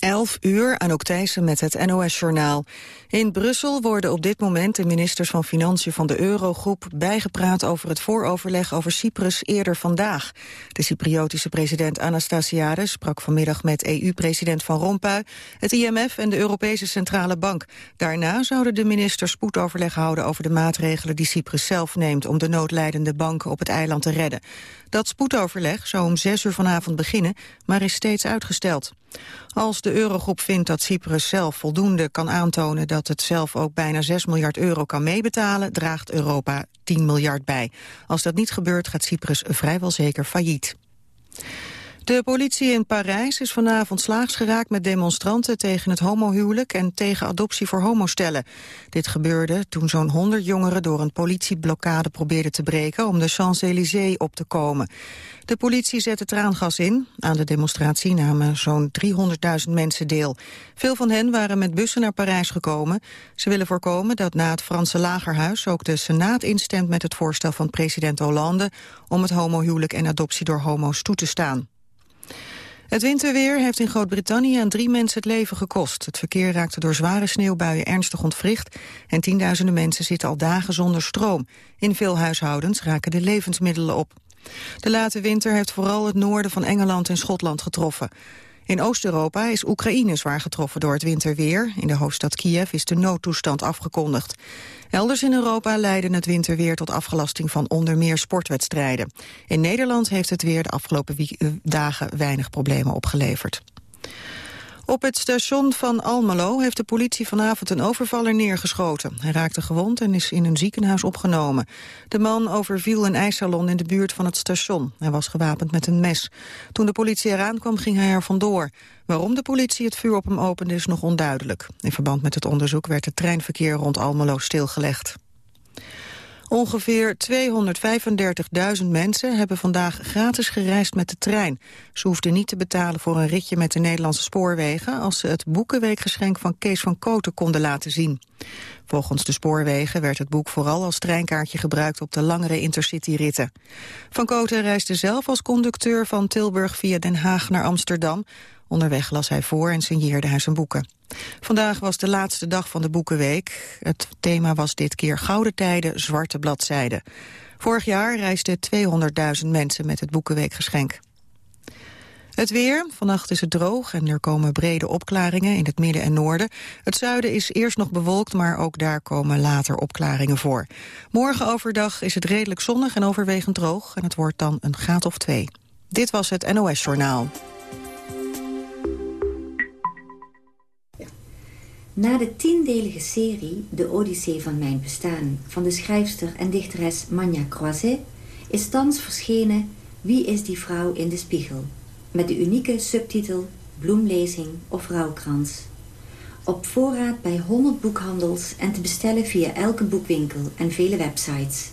11 uur, Anouk Thijssen met het NOS-journaal. In Brussel worden op dit moment de ministers van Financiën van de Eurogroep bijgepraat over het vooroverleg over Cyprus eerder vandaag. De Cypriotische president Anastasiades sprak vanmiddag met EU-president Van Rompuy, het IMF en de Europese Centrale Bank. Daarna zouden de ministers spoedoverleg houden over de maatregelen die Cyprus zelf neemt om de noodlijdende banken op het eiland te redden. Dat spoedoverleg zou om zes uur vanavond beginnen, maar is steeds uitgesteld. Als de Eurogroep vindt dat Cyprus zelf voldoende kan aantonen dat het zelf ook bijna 6 miljard euro kan meebetalen, draagt Europa 10 miljard bij. Als dat niet gebeurt gaat Cyprus vrijwel zeker failliet. De politie in Parijs is vanavond slaags geraakt met demonstranten tegen het homohuwelijk en tegen adoptie voor homostellen. Dit gebeurde toen zo'n 100 jongeren door een politieblokkade probeerden te breken om de Champs-Élysées op te komen. De politie zette traangas in. Aan de demonstratie namen zo'n 300.000 mensen deel. Veel van hen waren met bussen naar Parijs gekomen. Ze willen voorkomen dat na het Franse lagerhuis ook de Senaat instemt met het voorstel van president Hollande om het homohuwelijk en adoptie door homo's toe te staan. Het winterweer heeft in Groot-Brittannië aan drie mensen het leven gekost. Het verkeer raakte door zware sneeuwbuien ernstig ontwricht... en tienduizenden mensen zitten al dagen zonder stroom. In veel huishoudens raken de levensmiddelen op. De late winter heeft vooral het noorden van Engeland en Schotland getroffen. In Oost-Europa is Oekraïne zwaar getroffen door het winterweer. In de hoofdstad Kiev is de noodtoestand afgekondigd. Elders in Europa leidde het winterweer tot afgelasting van onder meer sportwedstrijden. In Nederland heeft het weer de afgelopen eh, dagen weinig problemen opgeleverd. Op het station van Almelo heeft de politie vanavond een overvaller neergeschoten. Hij raakte gewond en is in een ziekenhuis opgenomen. De man overviel een ijssalon in de buurt van het station. Hij was gewapend met een mes. Toen de politie eraan kwam ging hij er vandoor. Waarom de politie het vuur op hem opende is nog onduidelijk. In verband met het onderzoek werd het treinverkeer rond Almelo stilgelegd. Ongeveer 235.000 mensen hebben vandaag gratis gereisd met de trein. Ze hoefden niet te betalen voor een ritje met de Nederlandse spoorwegen... als ze het boekenweekgeschenk van Kees van Koten konden laten zien. Volgens de spoorwegen werd het boek vooral als treinkaartje gebruikt... op de langere intercity-ritten. Van Koten reisde zelf als conducteur van Tilburg via Den Haag naar Amsterdam... Onderweg las hij voor en signeerde hij zijn boeken. Vandaag was de laatste dag van de Boekenweek. Het thema was dit keer Gouden Tijden, Zwarte Bladzijden. Vorig jaar reisden 200.000 mensen met het Boekenweekgeschenk. Het weer. Vannacht is het droog en er komen brede opklaringen in het midden en noorden. Het zuiden is eerst nog bewolkt, maar ook daar komen later opklaringen voor. Morgen overdag is het redelijk zonnig en overwegend droog... en het wordt dan een graad of twee. Dit was het NOS Journaal. Na de tiendelige serie De Odyssee van mijn bestaan... van de schrijfster en dichteres Manja Croiset... is thans verschenen Wie is die vrouw in de spiegel? Met de unieke subtitel Bloemlezing of Rouwkrans. Op voorraad bij 100 boekhandels en te bestellen via elke boekwinkel en vele websites.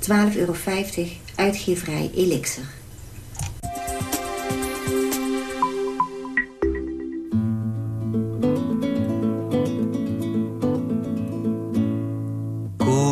12,50 euro, uitgeverij Elixir.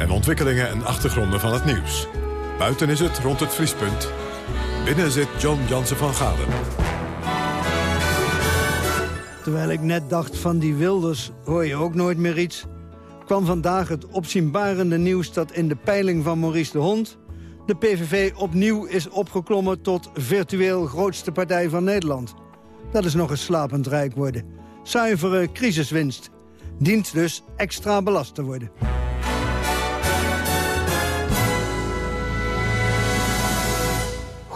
en ontwikkelingen en achtergronden van het nieuws. Buiten is het rond het vriespunt. Binnen zit John Jansen van Galen. Terwijl ik net dacht van die Wilders hoor je ook nooit meer iets... kwam vandaag het opzienbarende nieuws dat in de peiling van Maurice de Hond... de PVV opnieuw is opgeklommen tot virtueel grootste partij van Nederland. Dat is nog eens slapend rijk worden. Zuivere crisiswinst. Dient dus extra belast te worden.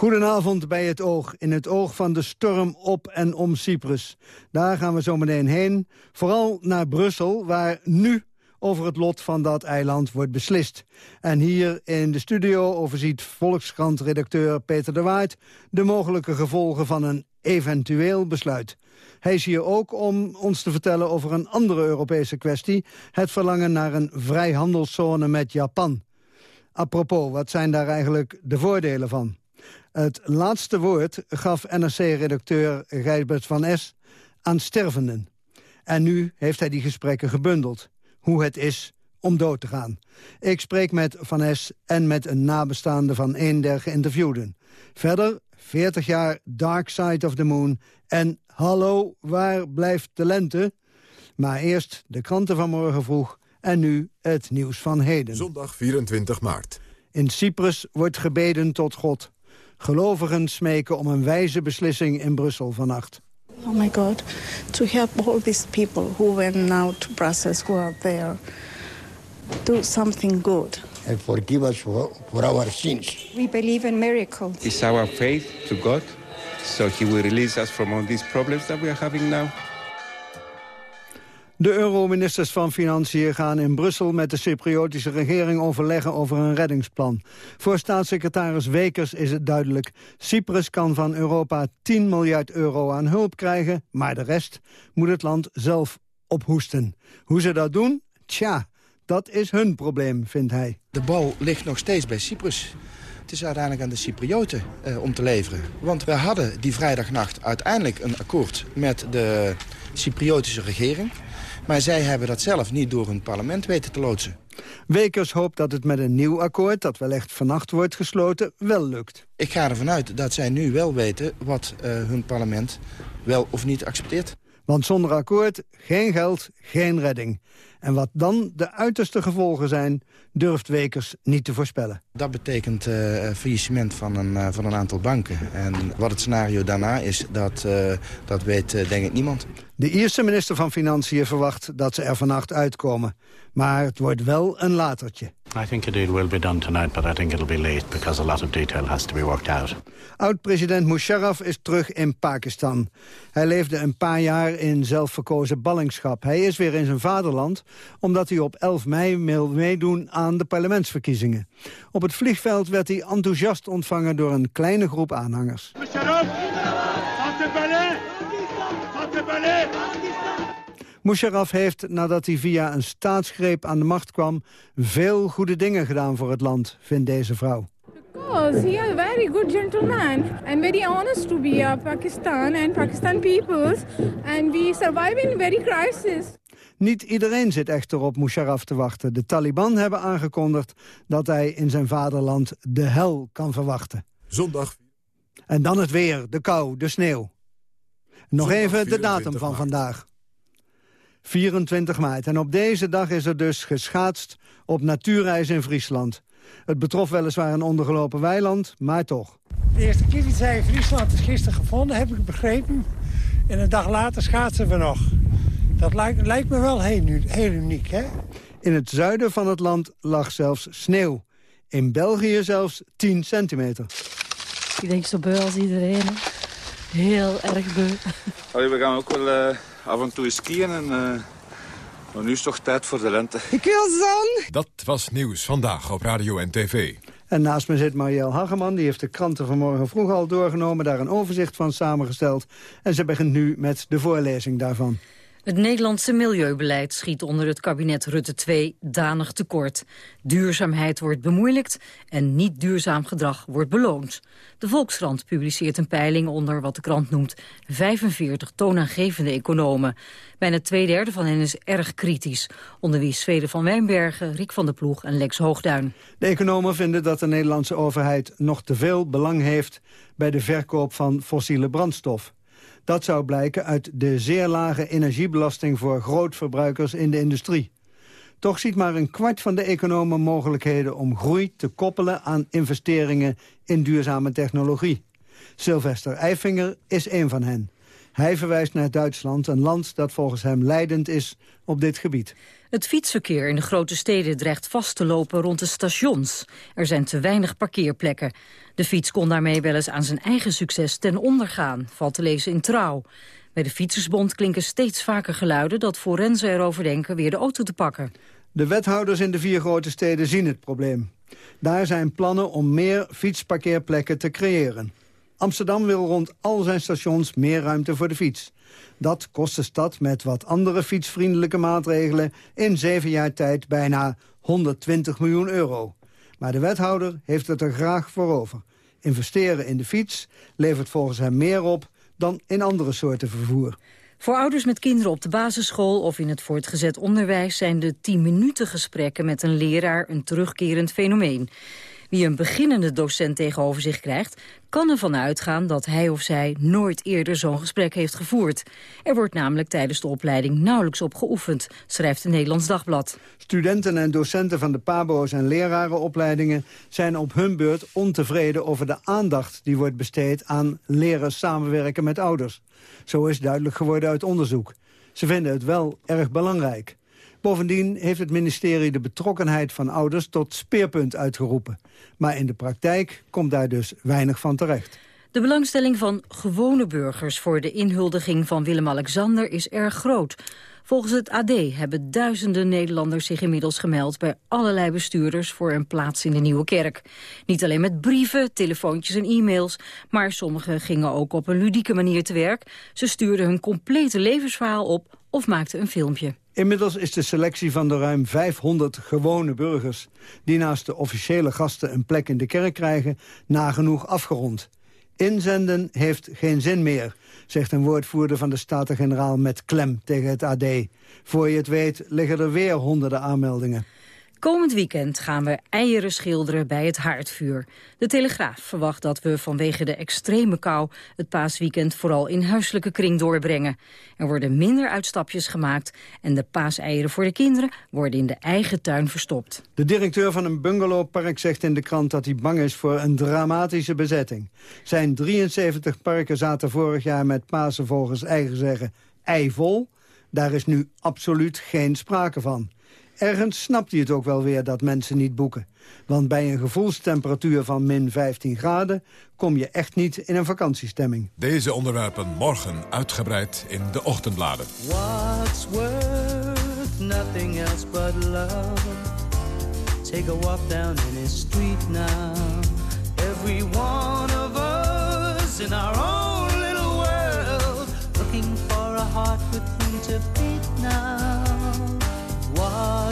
Goedenavond bij het oog, in het oog van de storm op en om Cyprus. Daar gaan we zo meteen heen, vooral naar Brussel, waar nu over het lot van dat eiland wordt beslist. En hier in de studio overziet Volkskrant-redacteur Peter de Waard... de mogelijke gevolgen van een eventueel besluit. Hij is hier ook om ons te vertellen over een andere Europese kwestie... het verlangen naar een vrijhandelszone met Japan. Apropos, wat zijn daar eigenlijk de voordelen van? Het laatste woord gaf NRC-redacteur Gijsbert van S. aan stervenden. En nu heeft hij die gesprekken gebundeld. Hoe het is om dood te gaan. Ik spreek met Van S. en met een nabestaande van een der geïnterviewden. Verder 40 jaar Dark Side of the Moon en Hallo, waar blijft de lente? Maar eerst de kranten van morgen vroeg en nu het nieuws van heden. Zondag 24 maart. In Cyprus wordt gebeden tot God. Gelovigen smeken om een wijze beslissing in Brussel vannacht. Oh my God, to help all these people who went now to Brussels, who are there, do something good. And forgive us for, for our sins. We believe in miracles. It's our faith to God, so He will release us from all these problems that we are having now. De euroministers van Financiën gaan in Brussel met de Cypriotische regering overleggen over een reddingsplan. Voor staatssecretaris Wekers is het duidelijk. Cyprus kan van Europa 10 miljard euro aan hulp krijgen, maar de rest moet het land zelf ophoesten. Hoe ze dat doen? Tja, dat is hun probleem, vindt hij. De bal ligt nog steeds bij Cyprus. Het is uiteindelijk aan de Cyprioten eh, om te leveren. Want we hadden die vrijdagnacht uiteindelijk een akkoord met de Cypriotische regering. Maar zij hebben dat zelf niet door hun parlement weten te loodsen. Wekers hoopt dat het met een nieuw akkoord, dat wellicht vannacht wordt gesloten, wel lukt. Ik ga ervan uit dat zij nu wel weten wat uh, hun parlement wel of niet accepteert. Want zonder akkoord geen geld, geen redding. En wat dan de uiterste gevolgen zijn, durft Wekers niet te voorspellen. Dat betekent uh, faillissement van een, uh, van een aantal banken. En wat het scenario daarna is, dat, uh, dat weet denk ik niemand. De Ierse minister van Financiën verwacht dat ze er vannacht uitkomen. Maar het wordt wel een latertje. I think a deal will be done tonight, but I think it'll be late because a lot of detail has to be worked out. Oud-president Musharraf is terug in Pakistan. Hij leefde een paar jaar in zelfverkozen ballingschap. Hij is weer in zijn vaderland, omdat hij op 11 mei wil meedoen aan de parlementsverkiezingen. Op het vliegveld werd hij enthousiast ontvangen door een kleine groep aanhangers. Musharraf, Musharraf heeft, nadat hij via een staatsgreep aan de macht kwam... veel goede dingen gedaan voor het land, vindt deze vrouw. Because he is a very good gentleman and very honest to be a Pakistan and Pakistan peoples and we survive in very crisis. Niet iedereen zit echter op Musharraf te wachten. De Taliban hebben aangekondigd dat hij in zijn vaderland de hel kan verwachten. Zondag. En dan het weer, de kou, de sneeuw. Nog even de datum van vandaag. 24 maart. En op deze dag is er dus geschaatst op natuurreis in Friesland. Het betrof weliswaar een ondergelopen weiland, maar toch. De eerste keer die zei Friesland is gisteren gevonden, heb ik begrepen. En een dag later schaatsen we nog. Dat lijkt, lijkt me wel heel, heel uniek, hè? In het zuiden van het land lag zelfs sneeuw. In België zelfs 10 centimeter. Ik denk zo beu als iedereen. Heel erg beu. Allee, we gaan ook wel uh, af en toe skiën. En, uh, maar nu is het toch tijd voor de lente. Ik wil zon! Dat was Nieuws Vandaag op Radio en TV. En naast me zit Marielle Hageman. Die heeft de kranten vanmorgen vroeg al doorgenomen. Daar een overzicht van samengesteld. En ze begint nu met de voorlezing daarvan. Het Nederlandse milieubeleid schiet onder het kabinet Rutte 2 danig tekort. Duurzaamheid wordt bemoeilijkt en niet duurzaam gedrag wordt beloond. De Volkskrant publiceert een peiling onder wat de krant noemt 45 toonaangevende economen. Bijna twee derde van hen is erg kritisch. Onder wie Zweden van Wijnbergen, Riek van der Ploeg en Lex Hoogduin. De economen vinden dat de Nederlandse overheid nog te veel belang heeft bij de verkoop van fossiele brandstof. Dat zou blijken uit de zeer lage energiebelasting voor grootverbruikers in de industrie. Toch ziet maar een kwart van de economen mogelijkheden om groei te koppelen aan investeringen in duurzame technologie. Sylvester Eifinger is een van hen. Hij verwijst naar Duitsland, een land dat volgens hem leidend is op dit gebied. Het fietsverkeer in de grote steden dreigt vast te lopen rond de stations. Er zijn te weinig parkeerplekken. De fiets kon daarmee wel eens aan zijn eigen succes ten onder gaan, valt te lezen in Trouw. Bij de Fietsersbond klinken steeds vaker geluiden dat forensen erover denken weer de auto te pakken. De wethouders in de vier grote steden zien het probleem. Daar zijn plannen om meer fietsparkeerplekken te creëren. Amsterdam wil rond al zijn stations meer ruimte voor de fiets. Dat kost de stad met wat andere fietsvriendelijke maatregelen... in zeven jaar tijd bijna 120 miljoen euro. Maar de wethouder heeft het er graag voor over. Investeren in de fiets levert volgens hem meer op dan in andere soorten vervoer. Voor ouders met kinderen op de basisschool of in het voortgezet onderwijs... zijn de 10 minuten gesprekken met een leraar een terugkerend fenomeen. Wie een beginnende docent tegenover zich krijgt... kan ervan uitgaan dat hij of zij nooit eerder zo'n gesprek heeft gevoerd. Er wordt namelijk tijdens de opleiding nauwelijks op geoefend, schrijft het Nederlands Dagblad. Studenten en docenten van de pabo's en lerarenopleidingen... zijn op hun beurt ontevreden over de aandacht die wordt besteed... aan leren samenwerken met ouders. Zo is duidelijk geworden uit onderzoek. Ze vinden het wel erg belangrijk. Bovendien heeft het ministerie de betrokkenheid van ouders tot speerpunt uitgeroepen. Maar in de praktijk komt daar dus weinig van terecht. De belangstelling van gewone burgers voor de inhuldiging van Willem-Alexander is erg groot. Volgens het AD hebben duizenden Nederlanders zich inmiddels gemeld... bij allerlei bestuurders voor een plaats in de Nieuwe Kerk. Niet alleen met brieven, telefoontjes en e-mails... maar sommigen gingen ook op een ludieke manier te werk. Ze stuurden hun complete levensverhaal op of maakten een filmpje. Inmiddels is de selectie van de ruim 500 gewone burgers... die naast de officiële gasten een plek in de kerk krijgen... nagenoeg afgerond. Inzenden heeft geen zin meer, zegt een woordvoerder van de Staten-Generaal met klem tegen het AD. Voor je het weet liggen er weer honderden aanmeldingen. Komend weekend gaan we eieren schilderen bij het haardvuur. De Telegraaf verwacht dat we vanwege de extreme kou... het paasweekend vooral in huiselijke kring doorbrengen. Er worden minder uitstapjes gemaakt... en de paaseieren voor de kinderen worden in de eigen tuin verstopt. De directeur van een bungalowpark zegt in de krant dat hij bang is voor een dramatische bezetting. Zijn 73 parken zaten vorig jaar met Pasen volgens eigen zeggen eivol. Daar is nu absoluut geen sprake van. Ergens snapt hij het ook wel weer dat mensen niet boeken. Want bij een gevoelstemperatuur van min 15 graden... kom je echt niet in een vakantiestemming. Deze onderwerpen morgen uitgebreid in de ochtendbladen. What's worth nothing else but love? Take a walk down any street now. Every one of us in our own little world. Looking for a heart with whom to beat now.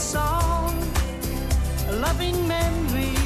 Song. A loving memory.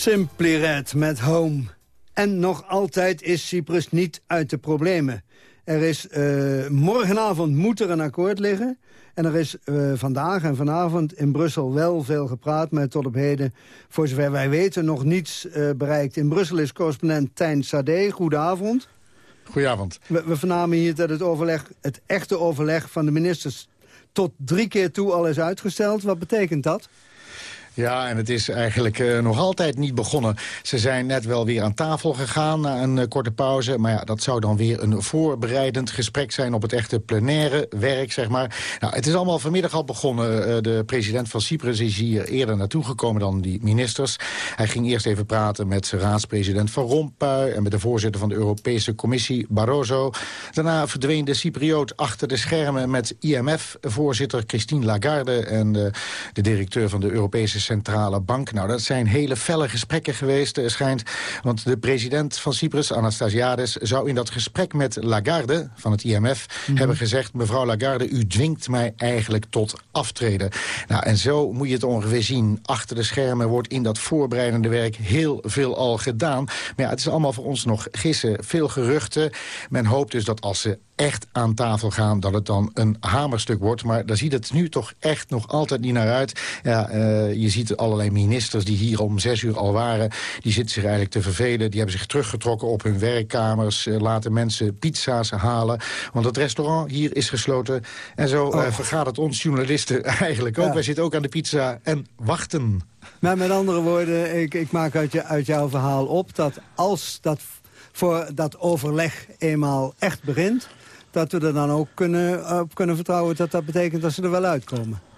Simply Red met Home. En nog altijd is Cyprus niet uit de problemen. Er is, uh, morgenavond moet er een akkoord liggen. En er is uh, vandaag en vanavond in Brussel wel veel gepraat... maar tot op heden, voor zover wij weten, nog niets uh, bereikt. In Brussel is correspondent Tijn Sade. Goedenavond. Goedenavond. We, we vernamen hier dat het, overleg, het echte overleg van de ministers... tot drie keer toe al is uitgesteld. Wat betekent dat? Ja, en het is eigenlijk uh, nog altijd niet begonnen. Ze zijn net wel weer aan tafel gegaan na een uh, korte pauze. Maar ja, dat zou dan weer een voorbereidend gesprek zijn... op het echte plenaire werk, zeg maar. Nou, het is allemaal vanmiddag al begonnen. Uh, de president van Cyprus is hier eerder naartoe gekomen dan die ministers. Hij ging eerst even praten met raadspresident Van Rompuy... en met de voorzitter van de Europese Commissie, Barroso. Daarna verdween de Cypriot achter de schermen met IMF-voorzitter Christine Lagarde... en de directeur van de Europese Centrale Bank. Nou, dat zijn hele felle gesprekken geweest, uh, schijnt. Want de president van Cyprus, Anastasiades... zou in dat gesprek met Lagarde van het IMF mm. hebben gezegd... mevrouw Lagarde, u dwingt mij eigenlijk tot aftreden. Nou, en zo moet je het ongeveer zien. Achter de schermen wordt in dat voorbereidende werk heel veel al gedaan. Maar ja, het is allemaal voor ons nog gissen. Veel geruchten. Men hoopt dus dat als ze echt aan tafel gaan... dat het dan een hamerstuk wordt. Maar daar ziet het nu toch echt nog altijd niet naar uit. Ja, uh, je ziet allerlei ministers die hier om zes uur al waren... die zitten zich eigenlijk te vervelen. Die hebben zich teruggetrokken op hun werkkamers. Uh, laten mensen pizza's halen. Want het restaurant hier is gesloten. En zo uh, oh. vergaat het ons journalisten eigenlijk ook. Ja. Wij zitten ook aan de pizza en wachten. Maar met andere woorden, ik, ik maak uit, je, uit jouw verhaal op... dat als dat voor dat overleg eenmaal echt begint dat we er dan ook kunnen, op kunnen vertrouwen dat dat betekent dat ze er wel uitkomen.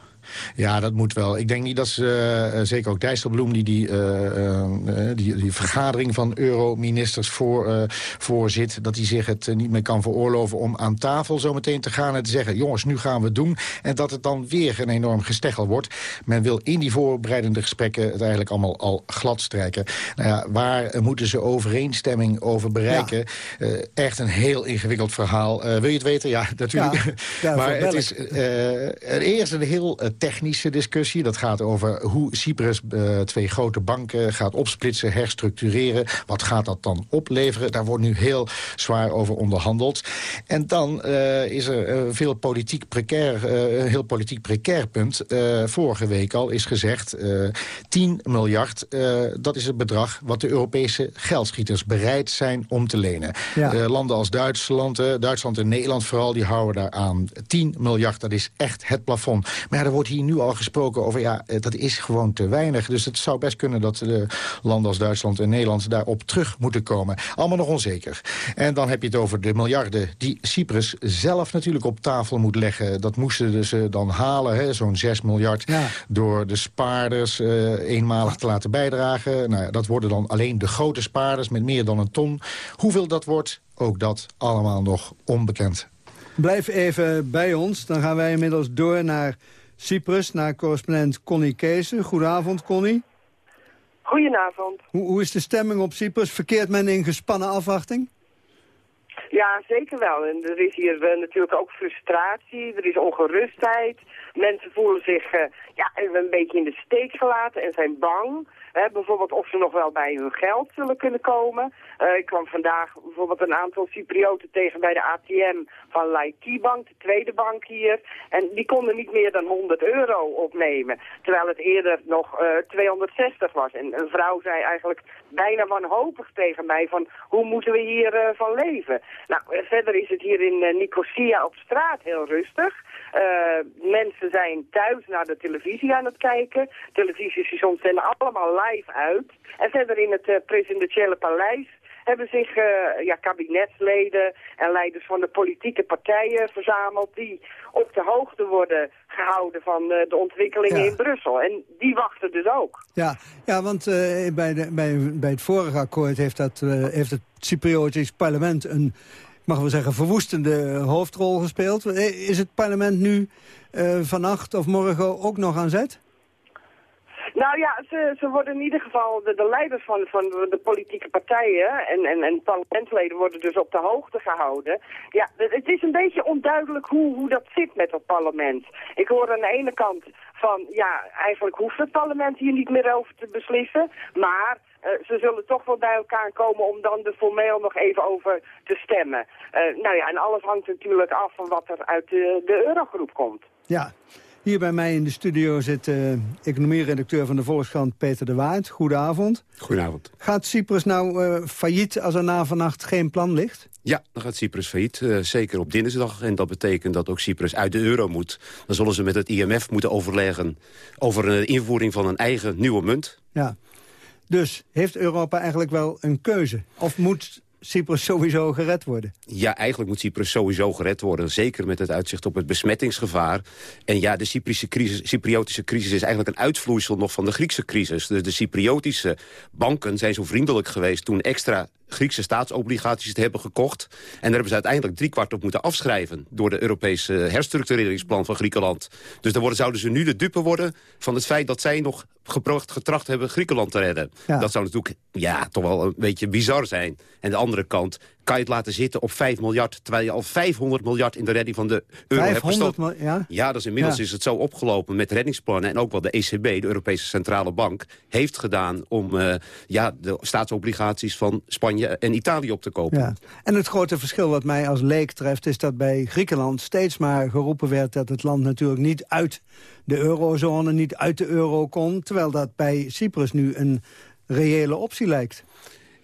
Ja, dat moet wel. Ik denk niet dat ze, uh, zeker ook Dijsselbloem... die die, uh, die, die vergadering van euroministers voor, voorzit... dat hij zich het niet meer kan veroorloven om aan tafel zo meteen te gaan... en te zeggen, jongens, nu gaan we het doen. En dat het dan weer een enorm gesteggel wordt. Men wil in die voorbereidende gesprekken het eigenlijk allemaal al glad strijken. Nou ja, waar moeten ze overeenstemming over bereiken? Ja. echt een heel ingewikkeld verhaal. wil je het weten? Ja, natuurlijk. Ja, maar het is eerst een heel technische discussie. Dat gaat over hoe Cyprus uh, twee grote banken gaat opsplitsen, herstructureren. Wat gaat dat dan opleveren? Daar wordt nu heel zwaar over onderhandeld. En dan uh, is er uh, veel politiek precair, een heel politiek precair punt. vorige week al is gezegd 10 miljard, dat is het bedrag wat de Europese geldschieters bereid zijn om te lenen. Ja. landen als Duitsland, Duitsland en Nederland vooral, die houden daar aan. 10 miljard, dat is echt het plafond. Maar ja, er wordt hier nu al gesproken over... ja, eh, dat is gewoon te weinig. Dus het zou best kunnen dat de landen als Duitsland en Nederland... daarop terug moeten komen. Allemaal nog onzeker. En dan heb je het over de miljarden die Cyprus zelf natuurlijk op tafel moet leggen. Dat moesten ze dan halen, zo'n 6 miljard... Ja. door de spaarders uh, eenmalig te laten bijdragen. Nou, dat worden dan alleen de grote spaarders met meer dan een ton. Hoeveel dat wordt, ook dat allemaal nog onbekend. Blijf even bij ons, dan gaan wij inmiddels door naar Cyprus naar correspondent Connie Kees. Goedenavond, Connie. Goedenavond. Hoe, hoe is de stemming op Cyprus? Verkeert men in gespannen afwachting? Ja, zeker wel. En er is hier uh, natuurlijk ook frustratie, er is ongerustheid. Mensen voelen zich uh, ja, een beetje in de steek gelaten en zijn bang. Bijvoorbeeld of ze nog wel bij hun geld zullen kunnen komen. Uh, ik kwam vandaag bijvoorbeeld een aantal Cyprioten tegen bij de ATM van Laiki Bank, de tweede bank hier. En die konden niet meer dan 100 euro opnemen. Terwijl het eerder nog uh, 260 was. En een vrouw zei eigenlijk bijna wanhopig tegen mij van hoe moeten we hier uh, van leven. Nou, verder is het hier in Nicosia op straat heel rustig. Uh, mensen zijn thuis naar de televisie aan het kijken. Televisiestations zenden allemaal live uit. En verder in het uh, presidentiële paleis hebben zich uh, ja, kabinetsleden en leiders van de politieke partijen verzameld... die op de hoogte worden gehouden van uh, de ontwikkelingen ja. in Brussel. En die wachten dus ook. Ja, ja want uh, bij, de, bij, bij het vorige akkoord heeft, dat, heeft het Cypriotisch parlement... een mag wel zeggen, verwoestende hoofdrol gespeeld. Is het parlement nu uh, vannacht of morgen ook nog aan zet? Nou ja, ze, ze worden in ieder geval, de, de leiders van, van de politieke partijen en, en, en parlementsleden worden dus op de hoogte gehouden. Ja, het is een beetje onduidelijk hoe, hoe dat zit met het parlement. Ik hoor aan de ene kant van, ja, eigenlijk hoeft het parlement hier niet meer over te beslissen, maar... Uh, ze zullen toch wel bij elkaar komen om dan er formeel nog even over te stemmen. Uh, nou ja, en alles hangt natuurlijk af van wat er uit de, de eurogroep komt. Ja, hier bij mij in de studio zit uh, economieredacteur van de Volkskrant Peter de Waard. Goedenavond. Goedenavond. Gaat Cyprus nou uh, failliet als er na vannacht geen plan ligt? Ja, dan gaat Cyprus failliet. Uh, zeker op dinsdag. En dat betekent dat ook Cyprus uit de euro moet. Dan zullen ze met het IMF moeten overleggen over de invoering van een eigen nieuwe munt. Ja. Dus heeft Europa eigenlijk wel een keuze? Of moet Cyprus sowieso gered worden? Ja, eigenlijk moet Cyprus sowieso gered worden. Zeker met het uitzicht op het besmettingsgevaar. En ja, de crisis, Cypriotische crisis is eigenlijk een uitvloeisel nog van de Griekse crisis. Dus de Cypriotische banken zijn zo vriendelijk geweest toen extra Griekse staatsobligaties te hebben gekocht. En daar hebben ze uiteindelijk driekwart op moeten afschrijven... door de Europese herstructureringsplan van Griekenland. Dus dan worden, zouden ze nu de dupe worden van het feit dat zij nog getracht hebben Griekenland te redden. Dat zou natuurlijk ja, toch wel een beetje bizar zijn. En de andere kant, kan je het laten zitten op 5 miljard... terwijl je al 500 miljard in de redding van de euro hebt gestopt. Ja? ja, dat is inmiddels is het zo opgelopen met reddingsplannen... en ook wat de ECB, de Europese Centrale Bank, heeft gedaan... om uh, ja, de staatsobligaties van Spanje en Italië op te kopen. Ja. En het grote verschil wat mij als leek treft... is dat bij Griekenland steeds maar geroepen werd... dat het land natuurlijk niet uit de eurozone, niet uit de euro kon... terwijl dat bij Cyprus nu een reële optie lijkt.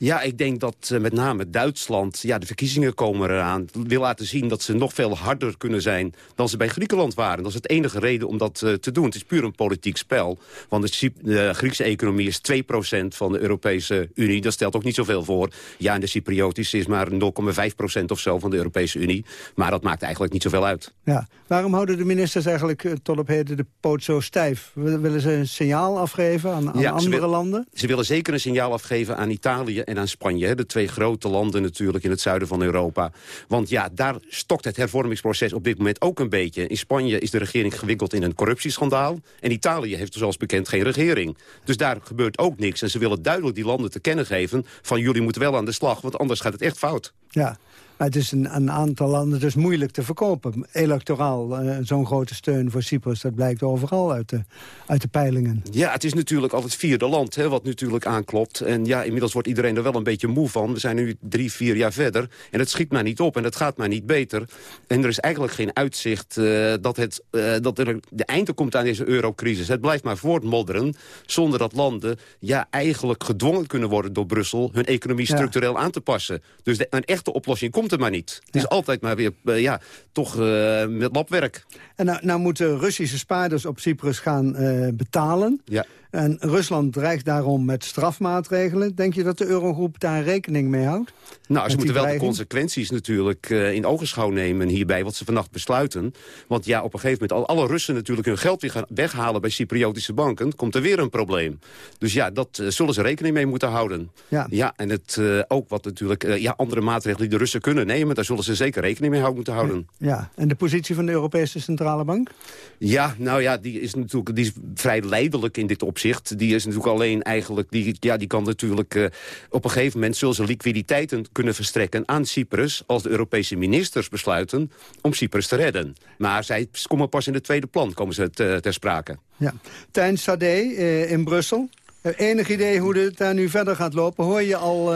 Ja, ik denk dat uh, met name Duitsland, ja, de verkiezingen komen eraan... wil laten zien dat ze nog veel harder kunnen zijn dan ze bij Griekenland waren. Dat is het enige reden om dat uh, te doen. Het is puur een politiek spel. Want de, de Griekse economie is 2% van de Europese Unie. Dat stelt ook niet zoveel voor. Ja, en de Cypriotische is maar 0,5% of zo van de Europese Unie. Maar dat maakt eigenlijk niet zoveel uit. Ja. Waarom houden de ministers eigenlijk uh, tot op heden de poot zo stijf? Willen ze een signaal afgeven aan, aan ja, andere wil, landen? Ze willen zeker een signaal afgeven aan Italië en aan Spanje. De twee grote landen natuurlijk in het zuiden van Europa. Want ja, daar stokt het hervormingsproces op dit moment ook een beetje. In Spanje is de regering gewikkeld in een corruptieschandaal. En Italië heeft zoals bekend geen regering. Dus daar gebeurt ook niks. En ze willen duidelijk die landen te kennen geven... van jullie moeten wel aan de slag, want anders gaat het echt fout. Ja, maar het is een, een, aantal landen dus moeilijk te verkopen. Electoraal, uh, zo'n grote steun voor Cyprus, dat blijkt overal uit de, uit de peilingen. Ja, het is natuurlijk al het vierde land hè, wat natuurlijk aanklopt. En ja, inmiddels wordt iedereen er wel een beetje moe van. We zijn nu drie, vier jaar verder en het schiet maar niet op en het gaat maar niet beter. En er is eigenlijk geen uitzicht uh, dat, het, uh, dat er de einde komt aan deze eurocrisis. Het blijft maar voortmodderen zonder dat landen ja, eigenlijk gedwongen kunnen worden door Brussel... hun economie structureel ja. aan te passen. Dus de, een echte oplossing komt er maar niet. Het is altijd maar weer, uh, ja, toch uh, met labwerk. En nou, nou moeten Russische spaarders op Cyprus gaan uh, betalen. Ja. En Rusland dreigt daarom met strafmaatregelen. Denk je dat de Eurogroep daar rekening mee houdt? Nou, ze moeten wel de consequenties natuurlijk uh, in ogenschouw nemen hierbij... wat ze vannacht besluiten. Want ja, op een gegeven moment... al alle Russen natuurlijk hun geld weer gaan weghalen bij Cypriotische banken... komt er weer een probleem. Dus ja, dat uh, zullen ze rekening mee moeten houden. Ja, ja en het, uh, ook wat natuurlijk ja, andere maatregelen die de Russen kunnen nemen... daar zullen ze zeker rekening mee moeten houden. Ja, en de positie van de Europese Centrale Bank? Ja, nou ja, die is natuurlijk die is vrij leidelijk in dit opzicht. Die is natuurlijk alleen eigenlijk... Die, ja, die kan natuurlijk... Uh, op een gegeven moment zullen ze liquiditeiten kunnen verstrekken aan Cyprus... als de Europese ministers besluiten om Cyprus te redden. Maar zij komen pas in het tweede plan komen ze te, ter sprake. Ja. Tijn Sade uh, in Brussel. Uh, enig idee hoe het daar nu verder gaat lopen? Hoor je al,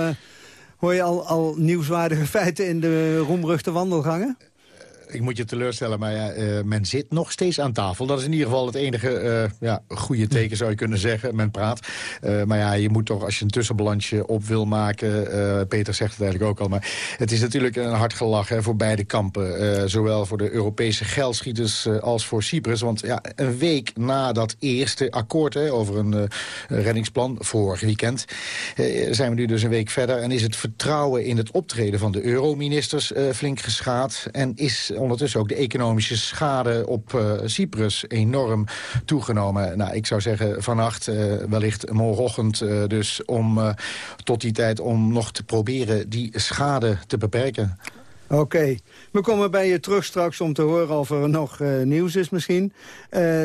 hoor je al, al nieuwswaardige feiten in de roemruchte wandelgangen? Ik moet je teleurstellen, maar ja, uh, men zit nog steeds aan tafel. Dat is in ieder geval het enige uh, ja, goede teken, zou je kunnen zeggen. Men praat. Uh, maar ja, je moet toch, als je een tussenbalansje op wil maken... Peter zegt het eigenlijk ook al, maar het is natuurlijk een hard gelach hè, voor beide kampen. zowel voor de Europese geldschieters als voor Cyprus. Want ja, een week na dat eerste akkoord hè, over een reddingsplan, vorig weekend... zijn we nu dus een week verder en is het vertrouwen in het optreden van de euroministers flink geschaad. En is ondertussen ook de economische schade op uh, Cyprus enorm toegenomen. Nou, ik zou zeggen vannacht, uh, wellicht morgenochtend uh, dus... om tot die tijd om nog te proberen die schade te beperken. Oké, we komen bij je terug straks om te horen of er nog nieuws is misschien.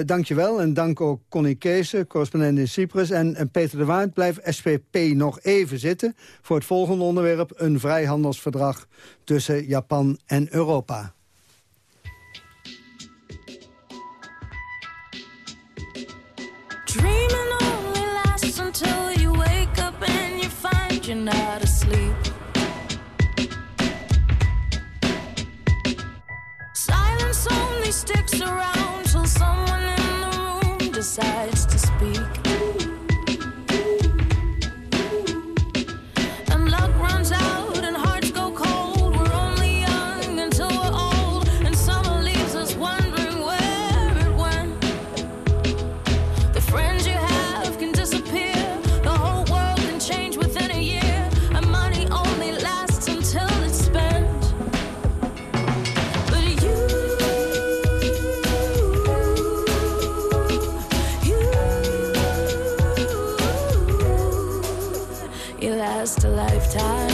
Dankjewel en dank ook Connie Kees, correspondent in Cyprus. En, Peter de Waard blijft SPP nog even zitten... voor het volgende onderwerp, een vrijhandelsverdrag tussen Japan en Europa. You're not asleep. Silence only sticks around till someone in the room decides a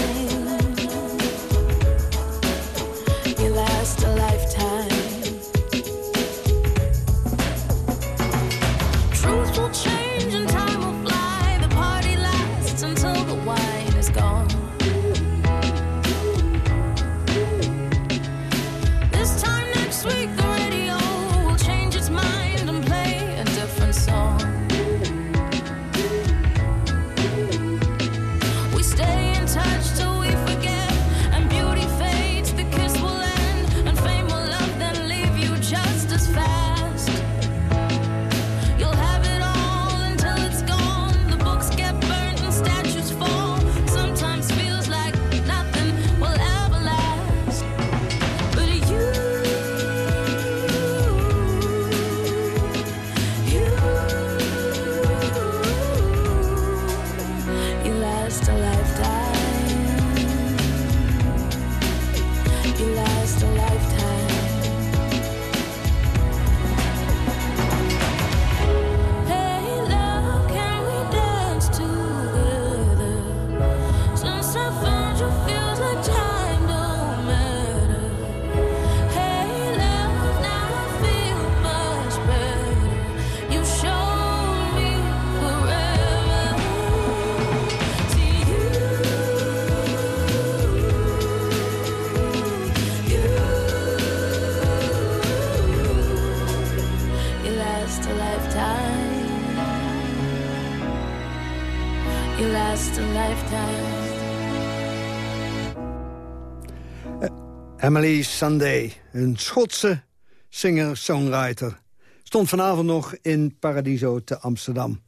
Emily Sandé, een Schotse singer-songwriter. Stond vanavond nog in Paradiso te Amsterdam.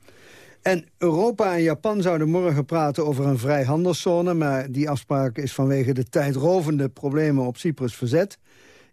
En Europa en Japan zouden morgen praten over een vrijhandelszone... maar die afspraak is vanwege de tijdrovende problemen op Cyprus verzet.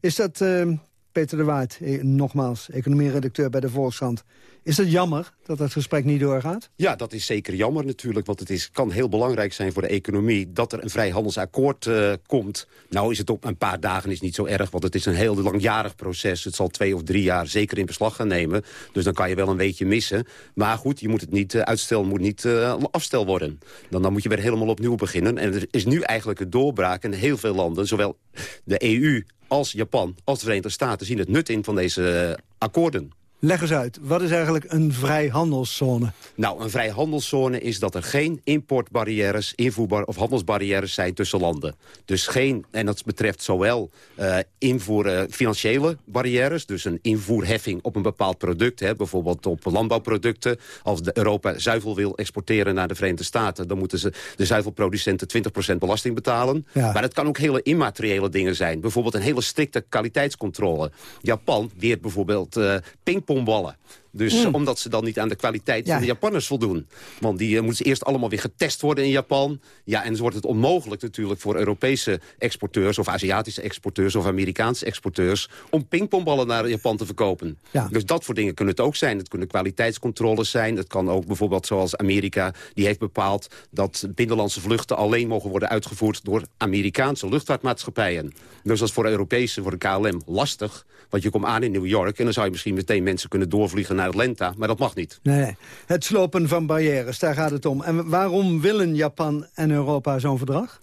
Is dat, eh, Peter de Waard, eh, nogmaals, economieredacteur bij de Volkskrant... is het jammer dat dat gesprek niet doorgaat? Ja, dat is zeker jammer natuurlijk, want het is, kan heel belangrijk zijn voor de economie... dat er een vrijhandelsakkoord uh, komt. Nou is het op een paar dagen is niet zo erg, want het is een heel langjarig proces. Het zal twee of drie jaar zeker in beslag gaan nemen. Dus dan kan je wel een beetje missen. Maar goed, je moet het niet, uh, uitstel moet niet afstel worden. Dan, dan moet je weer helemaal opnieuw beginnen. En er is nu eigenlijk een doorbraak in heel veel landen, zowel de EU als Japan, als de Verenigde Staten... zien het nut in van deze akkoorden. Leg eens uit, wat is eigenlijk een vrijhandelszone? Nou, een vrijhandelszone is dat er geen importbarrières, invoerbar of handelsbarrières zijn tussen landen. Dus geen, en dat betreft zowel uh, invoer, uh, financiële barrières, dus een invoerheffing op een bepaald product, hè, bijvoorbeeld op landbouwproducten. Als de Europa zuivel wil exporteren naar de Verenigde Staten, dan moeten ze de zuivelproducenten 20% belasting betalen. Ja. Maar het kan ook hele immateriële dingen zijn. Bijvoorbeeld een hele strikte kwaliteitscontrole. Japan weert bijvoorbeeld uh, pingpongballen. Dus mm. omdat ze dan niet aan de kwaliteit ja. van de Japanners voldoen. Want die uh, moeten eerst allemaal weer getest worden in Japan. Ja, en dan wordt het onmogelijk natuurlijk voor Europese exporteurs... of Aziatische exporteurs of Amerikaanse exporteurs... om pingpongballen naar Japan te verkopen. Ja. Dus dat voor dingen kunnen het ook zijn. Het kunnen kwaliteitscontroles zijn. Het kan ook bijvoorbeeld zoals Amerika... die heeft bepaald dat binnenlandse vluchten alleen mogen worden uitgevoerd... door Amerikaanse luchtvaartmaatschappijen. Dus dat is voor Europese, voor de KLM, lastig. Want je komt aan in New York en dan zou je misschien meteen mensen kunnen doorvliegen naar Atlanta, maar dat mag niet. Nee, het slopen van barrières, daar gaat het om. En waarom willen Japan en Europa zo'n verdrag?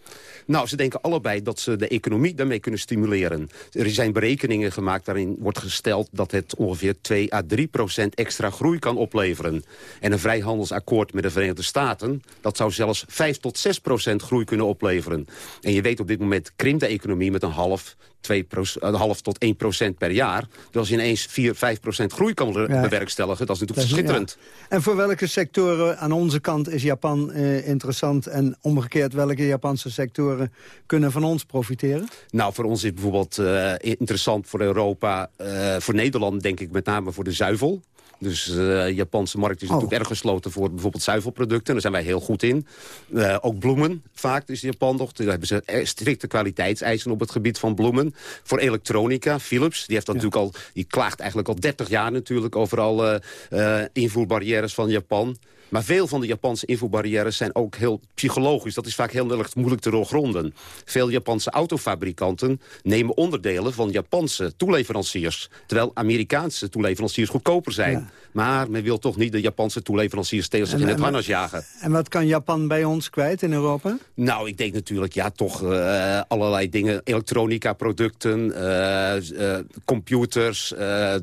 Nou, ze denken allebei dat ze de economie daarmee kunnen stimuleren. Er zijn berekeningen gemaakt waarin wordt gesteld... dat het ongeveer 2 à 3 procent extra groei kan opleveren. En een vrijhandelsakkoord met de Verenigde Staten... dat zou zelfs 5 tot 6 procent groei kunnen opleveren. En je weet op dit moment krimpt de economie met een half... 2 een half tot 1 procent per jaar. Dus als je ineens 4, 5 procent groei kan bewerkstelligen... dat is natuurlijk Dat is- schitterend. ja. En voor welke sectoren aan onze kant is Japan eh, interessant... en omgekeerd welke Japanse sectoren kunnen van ons profiteren? Nou, voor ons is bijvoorbeeld eh, interessant voor Europa... eh, voor Nederland denk ik met name voor de zuivel. Dus eh, de Japanse markt is Oh. natuurlijk erg gesloten voor bijvoorbeeld zuivelproducten. Daar zijn wij heel goed in. Eh, ook bloemen, vaak is Japan nog. Daar hebben ze eh, strikte kwaliteitseisen op het gebied van bloemen. Voor elektronica, Philips, die, heeft dat natuurlijk al, die klaagt eigenlijk al 30 jaar natuurlijk... over alle eh, invoerbarrières van Japan. Maar veel van de Japanse invoerbarrières zijn ook heel psychologisch. Dat is vaak heel erg moeilijk te doorgronden. Veel Japanse autofabrikanten nemen onderdelen van Japanse toeleveranciers. Terwijl Amerikaanse toeleveranciers goedkoper zijn. Maar men wil toch niet de Japanse toeleveranciers tegen in het harnas jagen. En wat kan Japan bij ons kwijt in Europa? Nou, ik denk natuurlijk, ja, toch eh, allerlei dingen. Elektronica-producten, eh, eh, computers,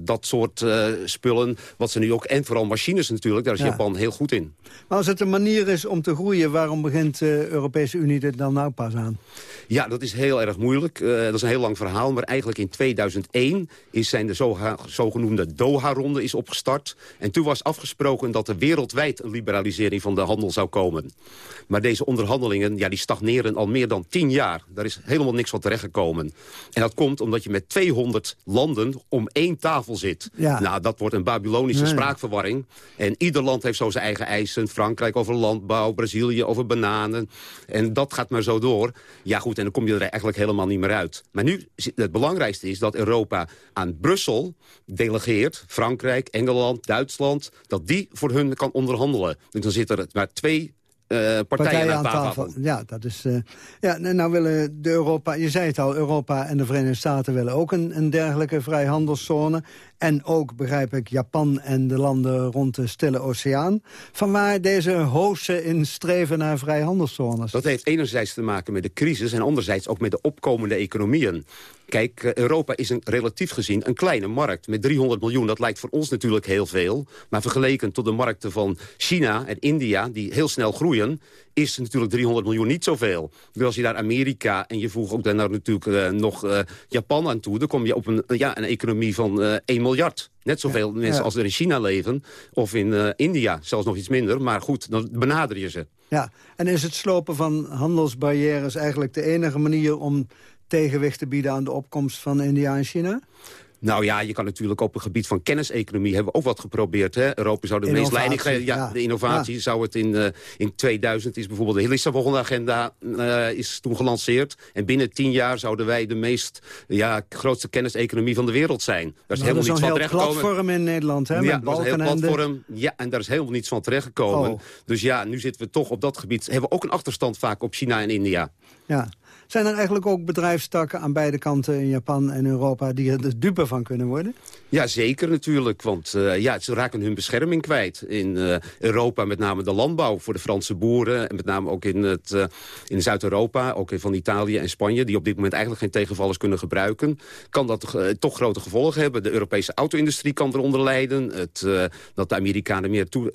dat soort spullen. Wat ze nu ook, en vooral machines natuurlijk, daar is Ja. Japan heel goed in. Maar als het een manier is om te groeien... waarom begint de Europese Unie dit dan nou pas aan? Ja, dat is heel erg moeilijk. Eh, dat is een heel lang verhaal. Maar eigenlijk in 2001 is zijn de zogenoemde Doha-ronde is opgestart. En toen was afgesproken dat er wereldwijd een liberalisering van de handel zou komen. Maar deze onderhandelingen ja, die stagneren al meer dan 10 jaar. Daar is helemaal niks van terechtgekomen. En dat komt omdat je met 200 landen om één tafel zit. Ja. Nou, dat wordt een Babylonische Nee. spraakverwarring. En ieder land heeft zo zijn eigen eisen. Frankrijk over landbouw, Brazilië over bananen. En dat gaat maar zo door. Ja goed, en dan kom je er eigenlijk helemaal niet meer uit. Maar nu, het belangrijkste is dat Europa aan Brussel delegeert... Frankrijk, Engeland, Duitsland... dat die voor hun kan onderhandelen. Dus dan zitten er maar twee eh, partijen, aan tafel. Ja, dat is. eh, ja, nou willen de Europa. Je zei het al, Europa en de Verenigde Staten willen ook een, een dergelijke vrijhandelszone. En ook, begrijp ik, Japan en de landen rond de Stille Oceaan. Vanwaar deze hoogste in streven naar vrijhandelszones? Dat heeft enerzijds te maken met de crisis... en anderzijds ook met de opkomende economieën. Kijk, eh, Europa is een, relatief gezien een kleine markt. Met 300 miljoen, dat lijkt voor ons natuurlijk heel veel. Maar vergeleken tot de markten van China en India... die heel snel groeien, is natuurlijk 300 miljoen niet zoveel. Dus als je daar Amerika en je voegt ook daar nou natuurlijk eh, nog eh, Japan aan toe... dan kom je op een, ja, een economie van eh 1 miljard. Net zoveel mensen ja. als er in China leven of in eh, India. Zelfs nog iets minder, maar goed, dan benader je ze. Ja, en is het slopen van handelsbarrières eigenlijk de enige manier om tegenwicht te bieden aan de opkomst van India en China? Nou ja, je kan natuurlijk op het gebied van kenniseconomie hebben we ook wat geprobeerd. Hè? Europa zou de meest leiding geven. Ja, ja. de innovatie zou het in, eh, in 2000 is bijvoorbeeld de Lissabon-agenda eh, is toen gelanceerd. En binnen tien jaar zouden wij de meest ja, grootste kenniseconomie van de wereld zijn. Daar is Nou, helemaal dat niets van een heel terechtgekomen. platform in Nederland, hè? Ja, dat een heel platform. Ja, en daar is helemaal niets van terechtgekomen. Oh. Dus ja, nu zitten we toch op dat gebied. Hebben we ook een achterstand vaak op China en India. Ja. Zijn er eigenlijk ook bedrijfstakken aan beide kanten in Japan en Europa... die er de dupe van kunnen worden? Ja, zeker natuurlijk. Want eh, ja, ze raken hun bescherming kwijt. In eh, Europa met name de landbouw voor de Franse boeren. En met name ook in, het, eh, in Zuid-Europa, ook van Italië en Spanje... die op dit moment eigenlijk geen tegenvallers kunnen gebruiken. Kan dat toch grote gevolgen hebben. De Europese auto-industrie kan eronder lijden. Het, dat de Amerikanen meer toe...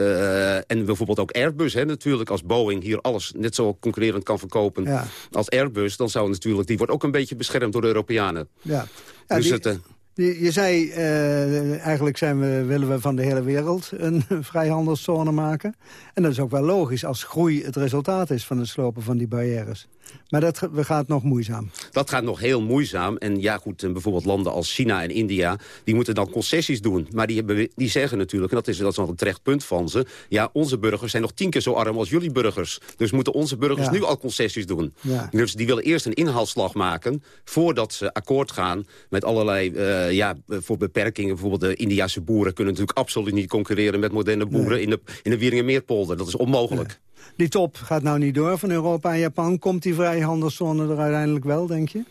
en bijvoorbeeld ook Airbus hè, natuurlijk. Als Boeing hier alles net zo concurrerend kan verkopen Ja. als Airbus... dan zou natuurlijk... die wordt ook een beetje beschermd door de Europeanen. Ja. Ja, dus die- het... eh, je zei, eh, eigenlijk zijn we, willen we van de hele wereld een vrijhandelszone maken. En dat is ook wel logisch als groei het resultaat is van het slopen van die barrières. Maar dat ge- gaat nog moeizaam. Dat gaat nog heel moeizaam. En ja, goed, en bijvoorbeeld landen als China en India... die moeten dan concessies doen. Maar die, hebben, die zeggen natuurlijk, en dat is, dat is wel een terecht punt van ze... ja, onze burgers zijn nog tien keer zo arm als jullie burgers. Dus moeten onze burgers Ja. nu al concessies doen. Ja. Dus die willen eerst een inhaalslag maken... voordat ze akkoord gaan met allerlei eh, ja, voor beperkingen. Bijvoorbeeld de Indiase boeren kunnen natuurlijk absoluut niet concurreren... met moderne boeren in de, in de Wieringenmeerpolder. Dat is onmogelijk. Die top gaat nou niet door van Europa en Japan. Komt die vrijhandelszone er uiteindelijk wel, denk je?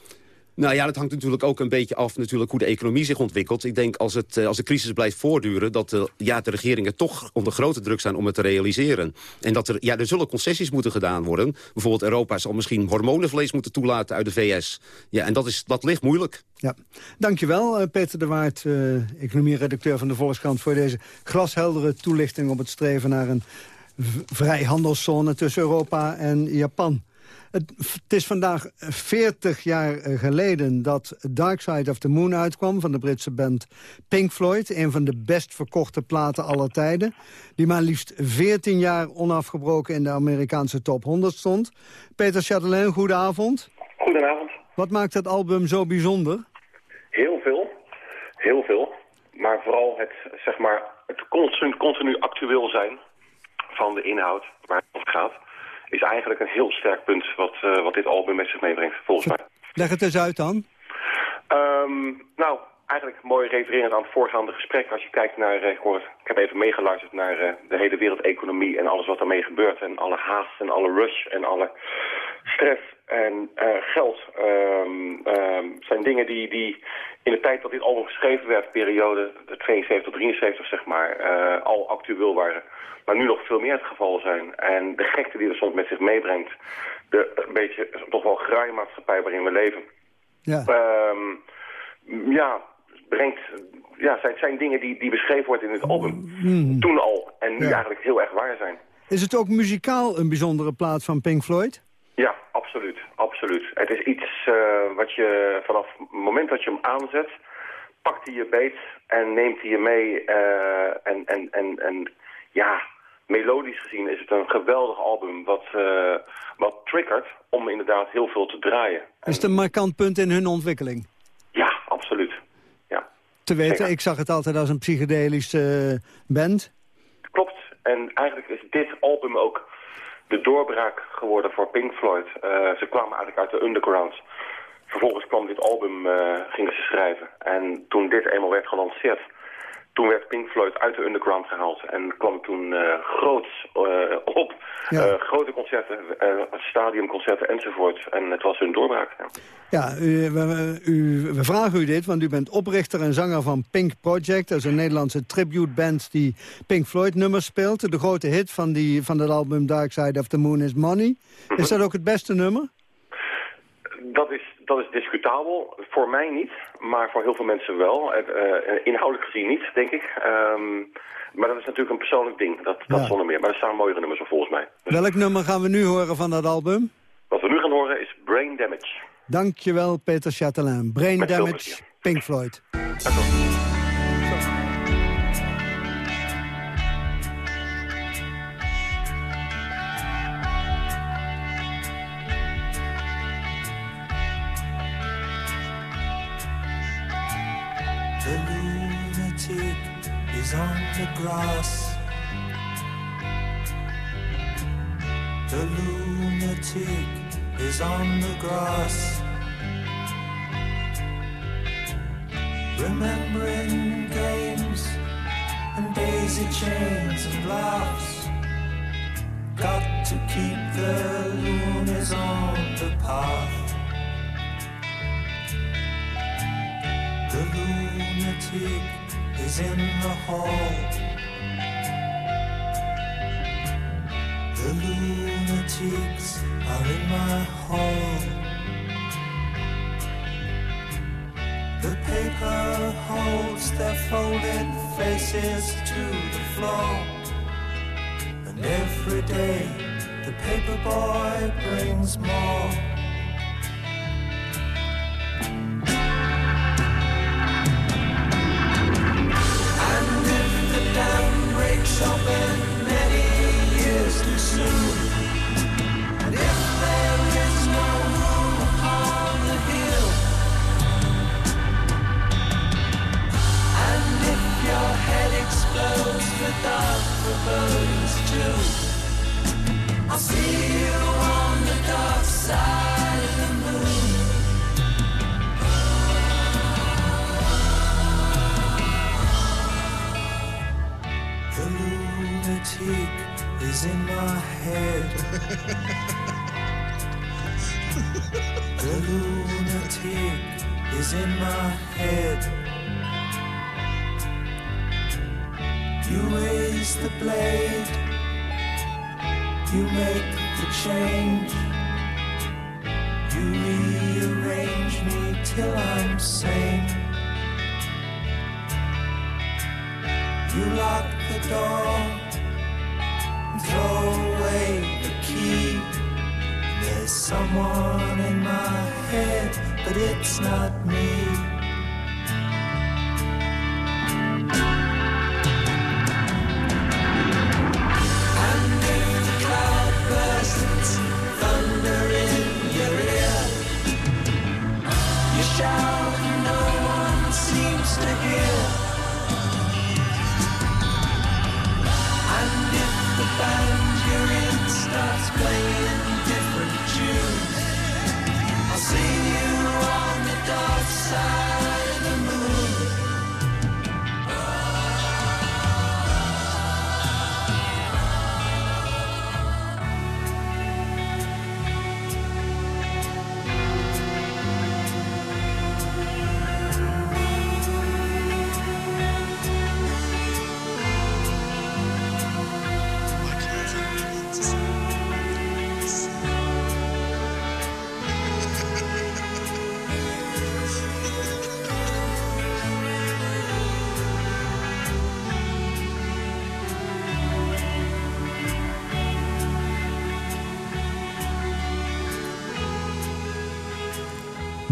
Nou ja, dat hangt natuurlijk ook een beetje af natuurlijk, hoe de economie zich ontwikkelt. Ik denk als, het, eh, als de crisis blijft voortduren... dat de, ja, de regeringen toch onder grote druk zijn om het te realiseren. En dat er, ja, er zullen concessies moeten gedaan worden. Bijvoorbeeld Europa zal misschien hormonenvlees moeten toelaten uit de VS. Ja, en dat, is, dat ligt moeilijk. Ja, dankjewel uh, Peter de Waard, uh, economie-redacteur van de Volkskrant... voor deze glasheldere toelichting op het streven naar een vrijhandelszone tussen Europa en Japan. Het, het, is vandaag 40 jaar geleden dat Dark Side of the Moon uitkwam... van de Britse band Pink Floyd. Een van de best verkochte platen aller tijden. Die maar liefst 14 jaar onafgebroken in de Amerikaanse top 100 stond. Peter Chatelain, goedenavond. Goedenavond. Wat maakt het album zo bijzonder? Heel veel. Heel veel. Maar vooral het, zeg maar, het continu, continu actueel zijn van de inhoud waar het om gaat is eigenlijk een heel sterk punt wat, uh, wat dit album met zich meebrengt, volgens mij. Leg het eens uit dan. Um, nou, eigenlijk mooi refererend aan het voorgaande gesprek. Als je kijkt naar, uh, ik, hoor, ik heb even meegeluisterd naar uh, de hele wereldeconomie en alles wat daarmee gebeurt. En alle haast en alle rush en alle stress en geld um, um, zijn dingen die, die in de tijd dat dit album geschreven werd, periode de 72 tot 73 zeg maar, al actueel waren maar nu nog veel meer het geval zijn. En de gekte die er soms met zich meebrengt, de een beetje toch wel graaie maatschappij waarin we leven. Ja, um, ja brengt, ja, zijn, zijn dingen die, die beschreven worden in het album. Mm. Toen al en nu Ja. eigenlijk heel erg waar zijn. Is het ook muzikaal een bijzondere plaat van Pink Floyd? Ja, absoluut. absoluut. Het is iets uh, wat je vanaf het moment dat je hem aanzet, pakt hij je beet en neemt hij je mee. Uh, en, en, en, en ja, melodisch gezien is het een geweldig album wat, uh, wat triggert om inderdaad heel veel te draaien. Is het een markant punt in hun ontwikkeling? Ja, absoluut. Ja. Te weten, Zeker. ik zag het altijd als een psychedelische band. Klopt. En eigenlijk is dit album ook de doorbraak geworden voor Pink Floyd. Uh, ze kwamen eigenlijk uit de underground. Vervolgens kwam dit album, uh, gingen ze schrijven. En toen dit eenmaal werd gelanceerd toen werd Pink Floyd uit de underground gehaald en kwam toen uh, groot uh, op. Ja. Uh, grote concerten, stadiumconcerten enzovoort. En het was hun doorbraak. Ja, ja u, we, u, we, vragen u dit, want u bent oprichter en zanger van Pink Project. Dat is een Nederlandse tributeband die Pink Floyd nummers speelt. De grote hit van, die, van het album Dark Side of the Moon is Money. Is dat ook het beste nummer? Dat is, dat is discutabel. Voor mij niet, maar voor heel veel mensen wel. Uh, inhoudelijk gezien niet, denk ik. Um, maar dat is natuurlijk een persoonlijk ding, dat, dat ja. zonder meer. Maar er staan mooiere nummers op volgens mij. Welk nummer gaan we nu horen van dat album? Wat we nu gaan horen is Brain Damage. Dankjewel, Peter Chatelain. Brain Met Damage, Pink Floyd. Dank lunatic is in the hall. The lunatics are in my hall. The paper holds their folded faces to the floor. And every day the paper boy brings more. Is in my head. The lunatic is in my head. You raise the blade, you make the change. You rearrange me till I'm sane. You lock the door, throw away the key. There's someone in my head, but it's not me.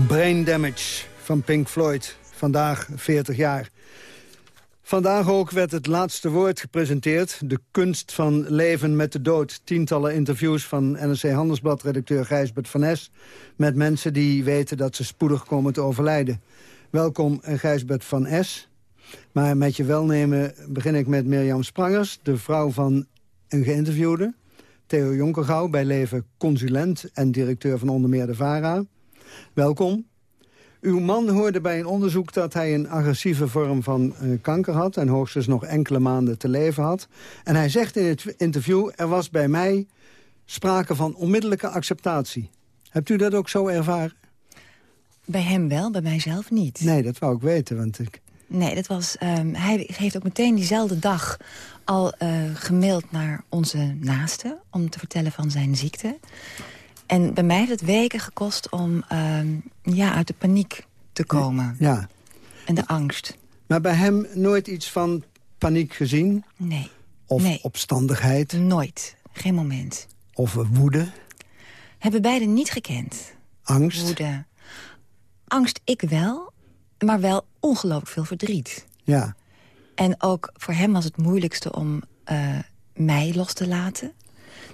Brain Damage van Pink Floyd. Vandaag 40 jaar. Vandaag ook werd het laatste woord gepresenteerd. De kunst van leven met de dood. Tientallen interviews van NRC Handelsblad-redacteur Gijsbert van Es... met mensen die weten dat ze spoedig komen te overlijden. Welkom eh, Gijsbert van Es. Maar met je welnemen begin ik met Mirjam Sprangers... de vrouw van een geïnterviewde. Theo Jonkergouw, bij leven consulent en directeur van onder meer de VARA. Welkom. Uw man hoorde bij een onderzoek dat hij een agressieve vorm van eh, kanker had... en hoogstens nog enkele maanden te leven had. En hij zegt in het interview, er was bij mij sprake van onmiddellijke acceptatie. Hebt u dat ook zo ervaren? Bij hem wel, bij mijzelf niet. Nee, dat wou ik weten, want ik... Nee, dat was, ehm, hij heeft ook meteen diezelfde dag al eh, gemaild naar onze naasten... om te vertellen van zijn ziekte. En bij mij heeft het weken gekost om ehm, ja, uit de paniek te komen. Ja. En de angst. Maar bij hem nooit iets van paniek gezien? Nee. Of Nee. opstandigheid? Nooit. Geen moment. Of woede? Hebben beiden niet gekend. Angst? Woede. Angst ik wel, maar wel ongelooflijk veel verdriet. Ja. En ook voor hem was het moeilijkste om eh, mij los te laten.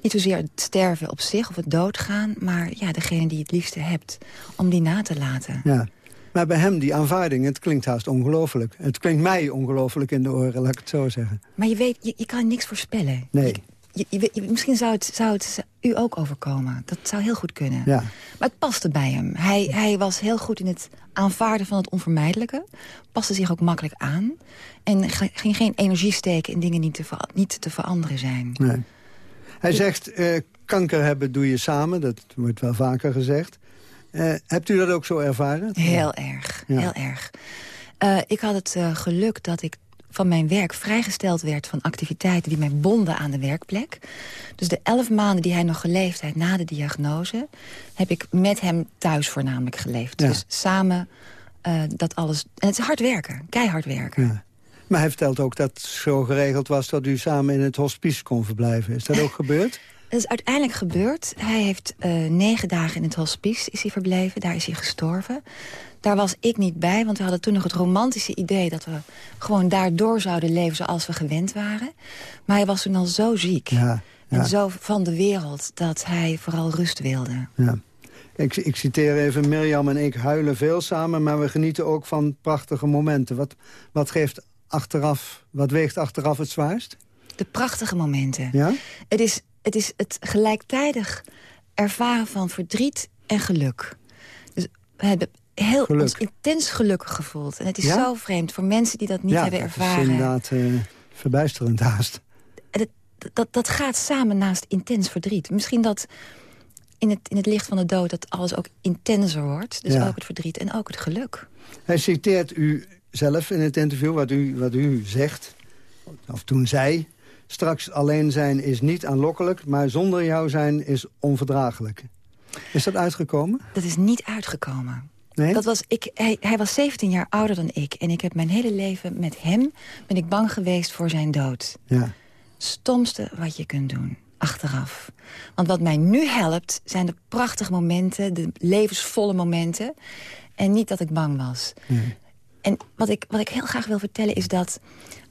Niet zozeer het sterven op zich of het doodgaan... maar ja, degene die het liefste hebt, om die na te laten. Ja. Maar bij hem, die aanvaarding, het klinkt haast ongelooflijk. Het klinkt mij ongelooflijk in de oren, laat ik het zo zeggen. Maar je weet, je, je kan niks voorspellen. Nee. Je, je, je- misschien zou het, zou het u ook overkomen. Dat zou heel goed kunnen. Ja. Maar het paste bij hem. Hij, hij was heel goed in het aanvaarden van het onvermijdelijke. Paste zich ook makkelijk aan. En ging geen energie steken in dingen die te niet te veranderen zijn. Nee. Hij zegt, eh, kanker hebben doe je samen. Dat wordt wel vaker gezegd. Eh, hebt u dat ook zo ervaren? Heel erg, Ja. heel erg. Eh, ik had het geluk dat ik van mijn werk vrijgesteld werd van activiteiten die mij bonden aan de werkplek. Dus de elf maanden die hij nog geleefd heeft na de diagnose... heb ik met hem thuis voornamelijk geleefd. Ja. Dus samen dat alles... En het is hard werken, keihard werken. Ja. Maar hij vertelt ook dat het zo geregeld was... dat u samen in het hospice kon verblijven. Is dat ook gebeurd? Het is uiteindelijk gebeurd. Hij heeft eh, negen dagen in het hospice is hij verbleven. Daar is hij gestorven. Daar was ik niet bij, want we hadden toen nog het romantische idee... dat we gewoon daardoor zouden leven zoals we gewend waren. Maar hij was toen al zo ziek Ja, ja. en zo van de wereld... dat hij vooral rust wilde. Ja. Ik, ik citeer even, Mirjam en ik huilen veel samen... maar we genieten ook van prachtige momenten. Wat, wat, geeft achteraf, wat weegt achteraf het zwaarst? De prachtige momenten. Ja? Het is het, is het gelijktijdig ervaren van verdriet en geluk. Dus we hebben heel Geluk. ons intens gelukkig gevoeld. En het is Ja? zo vreemd voor mensen die dat niet ja, hebben dat is ervaren. inderdaad eh, verbijsterend haast. Het- dat, dat gaat samen naast intens verdriet. Misschien dat in het, in het licht van de dood dat alles ook intenser wordt. Dus Ja. ook het verdriet en ook het geluk. Hij citeert u zelf in het interview wat u, wat u zegt, of toen zei... straks alleen zijn is niet aanlokkelijk, maar zonder jou zijn is onverdraaglijk. Is dat uitgekomen? Dat is niet uitgekomen. Nee? Dat was, ik, hij, hij was 17 jaar ouder dan ik. En ik heb mijn hele leven met hem ben ik bang geweest voor zijn dood. Ja. Stomste wat je kunt doen, achteraf. Want wat mij nu helpt, zijn de prachtige momenten... de levensvolle momenten. En niet dat ik bang was. En wat ik, wat ik heel graag wil vertellen is dat...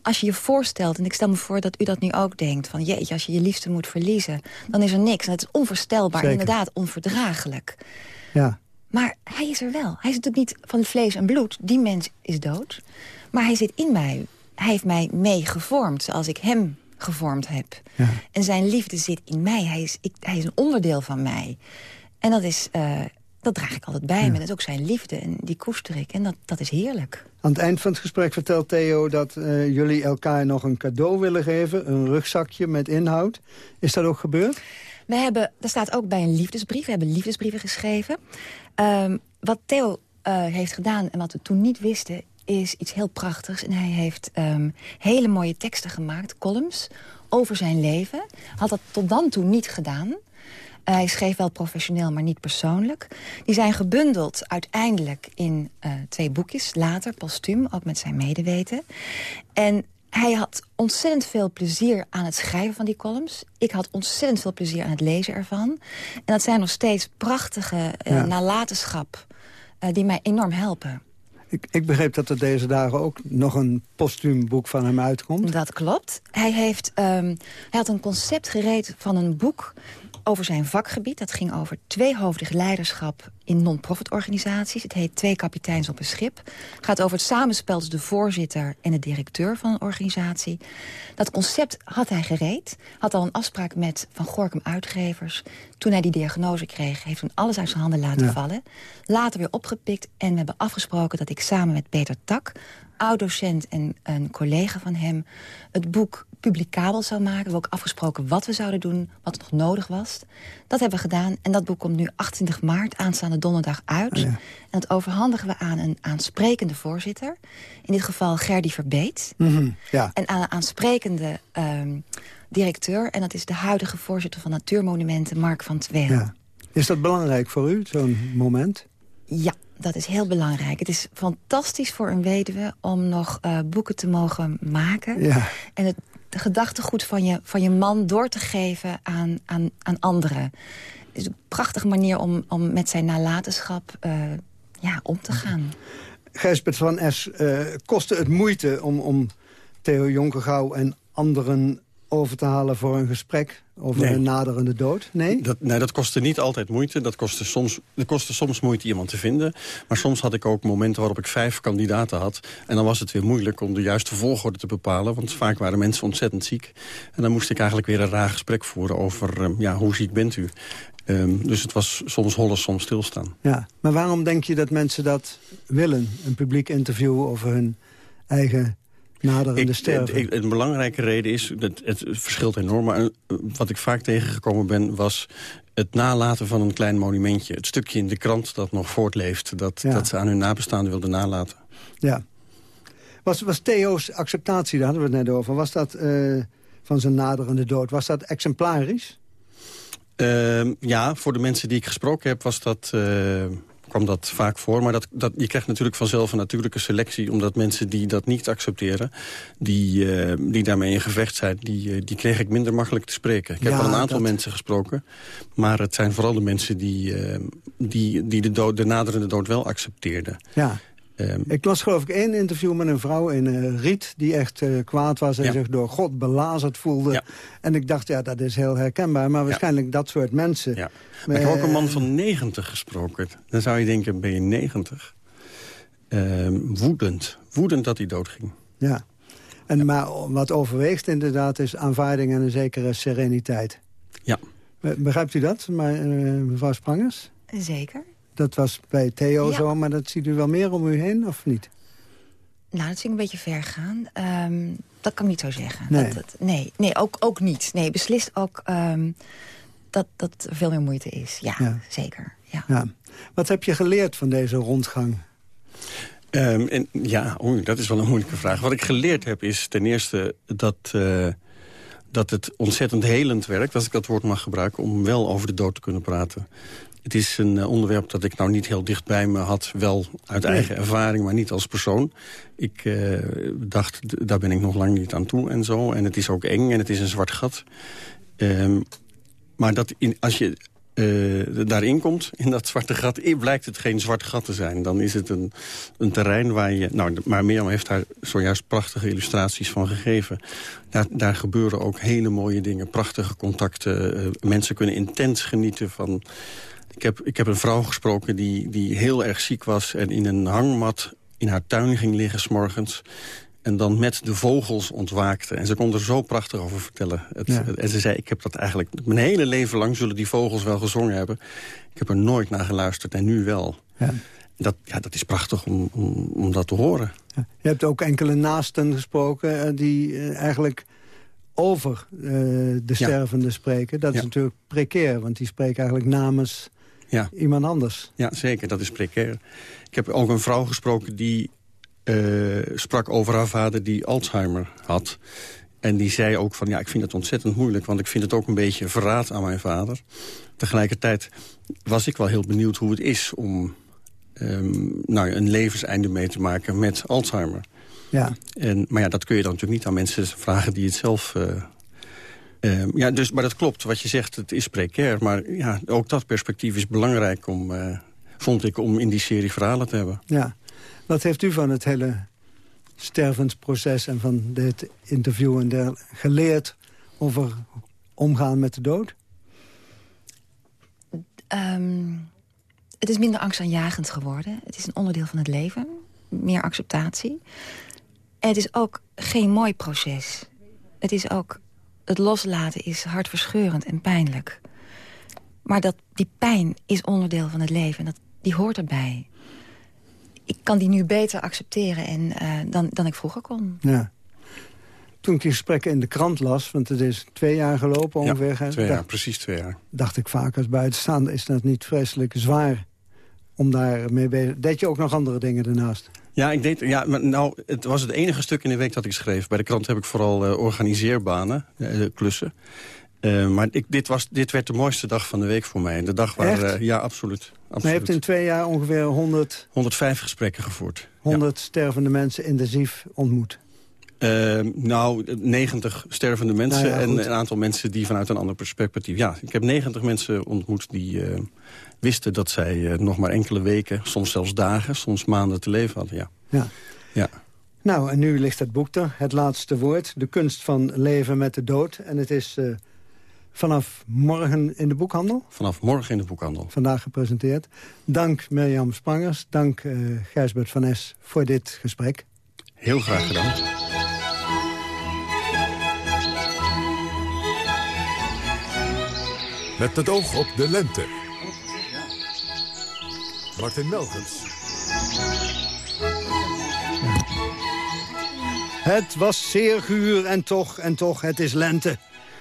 als je je voorstelt, en ik stel me voor dat u dat nu ook denkt... van jeetje, als je je liefste moet verliezen, dan is er niks. En het is onvoorstelbaar, Zeker. inderdaad onverdraaglijk. Ja. Maar hij is er wel. Hij is natuurlijk niet van vlees en bloed. Die mens is dood. Maar hij zit in mij. Hij heeft mij meegevormd zoals ik hem gevormd heb. En zijn liefde zit in mij. Hij is, ik, hij is een onderdeel van mij. En dat, is, eh, dat draag ik altijd bij me. Dat is ook zijn liefde. En die koester ik. En dat, dat is heerlijk. Aan het eind van het gesprek vertelt Theo dat eh, jullie elkaar nog een cadeau willen geven. Een rugzakje met inhoud. Is dat ook gebeurd? We hebben, er staat ook bij een liefdesbrief. We hebben liefdesbrieven geschreven. Ehm, wat Theo eh, heeft gedaan en wat we toen niet wisten... is iets heel prachtigs. En hij heeft ehm, hele mooie teksten gemaakt, columns, over zijn leven. Had dat tot dan toe niet gedaan. Eh, hij schreef wel professioneel, maar niet persoonlijk. Die zijn gebundeld uiteindelijk in eh, twee boekjes. Later, postuum, ook met zijn medeweten. En hij had ontzettend veel plezier aan het schrijven van die columns. Ik had ontzettend veel plezier aan het lezen ervan. En dat zijn nog steeds prachtige Ja. nalatenschap... die mij enorm helpen. Ik, ik begreep dat er deze dagen ook nog een postuum boek van hem uitkomt. Dat klopt. Hij, heeft, ehm, hij had een concept gereed van een boek over zijn vakgebied. Dat ging over tweehoofdig leiderschap in non-profit organisaties. Het heet Twee kapiteins op een schip. Het gaat over het samenspel tussen de voorzitter en de directeur van een organisatie. Dat concept had hij gereed. Had al een afspraak met Van Gorkum Uitgevers. Toen hij die diagnose kreeg, heeft toen alles uit zijn handen laten Ja. vallen. Later weer opgepikt en we hebben afgesproken dat ik samen met Peter Tak oud-docent en een collega van hem... het boek publicabel zou maken. We hebben ook afgesproken wat we zouden doen, wat nog nodig was. Dat hebben we gedaan en dat boek komt nu 28 maart, aanstaande donderdag, uit. En dat overhandigen we aan een aansprekende voorzitter. In dit geval Gerdy Verbeet. Mhm, Ja. En aan een aansprekende ehm, directeur. En dat is de huidige voorzitter van Natuurmonumenten, Mark van Tweel. Ja. Is dat belangrijk voor u, zo'n moment? Ja, dat is heel belangrijk. Het is fantastisch voor een weduwe om nog eh, boeken te mogen maken. Ja. En het de gedachtegoed van je, van je man door te geven aan, aan, aan anderen. Het is een prachtige manier om, om met zijn nalatenschap eh, ja, om te gaan. Gijsbert van Es, eh, kostte het moeite om, om Theo Jonkergouw en anderen over te halen voor een gesprek over Nee. een naderende dood? Nee? Dat, nee, dat kostte niet altijd moeite. Dat kostte, soms, dat kostte soms moeite iemand te vinden. Maar soms had ik ook momenten waarop ik vijf kandidaten had. En dan was het weer moeilijk om de juiste volgorde te bepalen. Want vaak waren mensen ontzettend ziek. En dan moest ik eigenlijk weer een raar gesprek voeren over... eh, ja, hoe ziek bent u? Ehm, dus het was soms hollen, soms stilstaan. Ja, maar waarom denk je dat mensen dat willen? Een publiek interview over hun eigen Ik, sterven? ik- een belangrijke reden is, dat het verschilt enorm... maar eh, wat ik vaak tegengekomen ben, was het nalaten van een klein monumentje. Het stukje in de krant dat nog voortleeft... dat, Ja. dat ze aan hun nabestaanden wilden nalaten. Ja. Was, was Theo's acceptatie, daar hadden we het net over... was dat eh, van zijn naderende dood, was dat exemplarisch? Ehm, ja, voor de mensen die ik gesproken heb was dat, eh, kwam dat vaak voor. Maar dat, dat, je krijgt natuurlijk vanzelf een natuurlijke selectie... omdat mensen die dat niet accepteren, die, eh, die daarmee in gevecht zijn... Die, eh, die kreeg ik minder makkelijk te spreken. Ik heb wel een aantal dat- mensen gesproken. Maar het zijn vooral de mensen die, eh, die, die de, dood, de naderende dood wel accepteerden. Ja. Ehm, Ik las geloof ik één interview met een vrouw in eh, Riet... die echt eh, kwaad was en Ja. zich door God belazerd voelde. Ja. En ik dacht, ja, dat is heel herkenbaar. Maar waarschijnlijk dat soort mensen... Ja. Maar ik heb ook een Eh, man van 90 gesproken. Dan zou je denken, ben je 90? Ehm, woedend. Woedend dat hij doodging. Ja. En, maar wat overweegt inderdaad is aanvaarding en een zekere sereniteit. Ja. Be- Begrijpt u dat, maar, eh, mevrouw Sprangers? Zeker. Dat was bij Theo Ja. zo, maar dat ziet u wel meer om u heen, of niet? Nou, dat vind ik een beetje ver gaan. Ehm, dat kan ik niet zo zeggen. Nee. Dat, dat- nee, nee ook, ook niet. Nee, beslist ook... ehm, dat, dat er veel meer moeite is. Ja, Ja. zeker. Ja. Ja. Wat heb je geleerd van deze rondgang? Ehm, en, ja, oei, dat is wel een moeilijke vraag. Wat ik geleerd heb is ten eerste dat, eh, dat het ontzettend helend werkt... als ik dat woord mag gebruiken, om wel over de dood te kunnen praten. Het is een eh, onderwerp dat ik nou niet heel dicht bij me had. Wel uit eigen ervaring, maar niet als persoon. Ik eh, dacht, daar ben ik nog lang niet aan toe en zo. En het is ook eng en het is een zwart gat. Ehm, maar dat in, als je eh, daarin komt, in dat zwarte gat... blijkt het geen zwart gat te zijn. Dan is het een, een terrein waar je... Nou, maar Mirjam heeft daar zojuist prachtige illustraties van gegeven. Daar, daar gebeuren ook hele mooie dingen. Prachtige contacten. mensen kunnen intens genieten van... Ik heb, ik heb een vrouw gesproken die, die heel erg ziek was... en in een hangmat in haar tuin ging liggen s'morgens... en dan met de vogels ontwaakte. En ze kon er zo prachtig over vertellen. Het, Ja. En ze zei, ik heb dat eigenlijk... mijn hele leven lang zullen die vogels wel gezongen hebben. Ik heb er nooit naar geluisterd en nu wel. Ja. Dat, ja, dat is prachtig om, om, om dat te horen. Je hebt ook enkele naasten gesproken eh, die eh, eigenlijk over eh, de stervende spreken. Dat is natuurlijk precair, want die spreken eigenlijk namens Ja. iemand anders. Ja, zeker. Dat is precair. Ik heb ook een vrouw gesproken die eh, sprak over haar vader die Alzheimer had. En die zei ook van, ja, ik vind het ontzettend moeilijk... want ik vind het ook een beetje verraad aan mijn vader. Tegelijkertijd was ik wel heel benieuwd hoe het is... om ehm, nou, een levenseinde mee te maken met Alzheimer. Ja. En, maar ja, dat kun je dan natuurlijk niet aan mensen vragen die het zelf... eh, ehm, ja, dus, maar dat klopt, wat je zegt, het is precair. Maar ja, ook dat perspectief is belangrijk om, eh, vond ik, om in die serie verhalen te hebben. Ja. Wat heeft u van het hele stervensproces en van dit interview en der geleerd over omgaan met de dood? Ehm, het is minder angstaanjagend geworden. Het is een onderdeel van het leven. Meer acceptatie. En het is ook geen mooi proces. Het is ook... Het loslaten is hartverscheurend en pijnlijk. Maar dat, die pijn is onderdeel van het leven. En dat, die hoort erbij. Ik kan die nu beter accepteren en, eh, dan, dan ik vroeger kon. Ja. Toen ik die gesprekken in de krant las, want het is twee jaar gelopen ongeveer... Ja, twee dacht- jaar, precies twee jaar. dacht ik vaak als buitenstaander, is dat niet vreselijk zwaar om daar mee bezig... Deed je ook nog andere dingen daarnaast? Ja, ik deed, ja maar nou, het was het enige stuk in de week dat ik schreef. Bij de krant heb ik vooral eh, organiseerbanen, eh, klussen. Eh, maar ik, dit, was, dit werd de mooiste dag van de week voor mij. De dag waar, ja, absoluut. Maar je absoluut. hebt in twee jaar ongeveer 100, 105 gesprekken gevoerd. 100 stervende mensen intensief ontmoet. Eh, nou, 90 stervende mensen Nou ja, en een aantal mensen die vanuit een ander perspectief... Ja, ik heb 90 mensen ontmoet die eh, wisten dat zij eh, nog maar enkele weken... soms zelfs dagen, soms maanden te leven hadden, ja. Ja. ja. Nou, en nu ligt het boek er, Het Laatste Woord. De kunst van leven met de dood. En het is eh, vanaf morgen in de boekhandel. Vanaf morgen in de boekhandel. Vandaag gepresenteerd. Dank Mirjam Spangers, dank Gijsbert van Es voor dit gesprek. Heel graag gedaan. Met het oog op de lente. Martin Melkers. Het was zeer guur en toch, en toch, het is lente.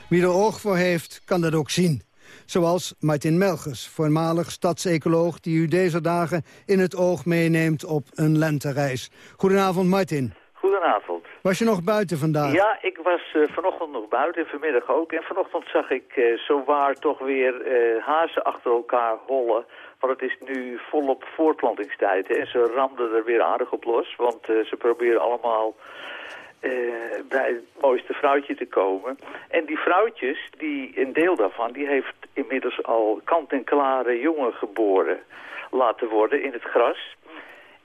Wie er oog voor heeft, kan dat ook zien. Zoals Martin Melgers, voormalig stadsecoloog... die u deze dagen in het oog meeneemt op een lentereis. Goedenavond, Martin. Goedenavond. Was je nog buiten vandaag? Ja, ik was eh, vanochtend nog buiten en vanmiddag ook. En vanochtend zag ik eh zowaar toch weer eh, hazen achter elkaar hollen. Want het is nu volop voortplantingstijd. hè. En ze ramden er weer aardig op los. Want ze proberen allemaal bij het mooiste vrouwtje te komen. En die vrouwtjes, die, een deel daarvan, die heeft inmiddels al kant-en-klare jongen geboren laten worden in het gras.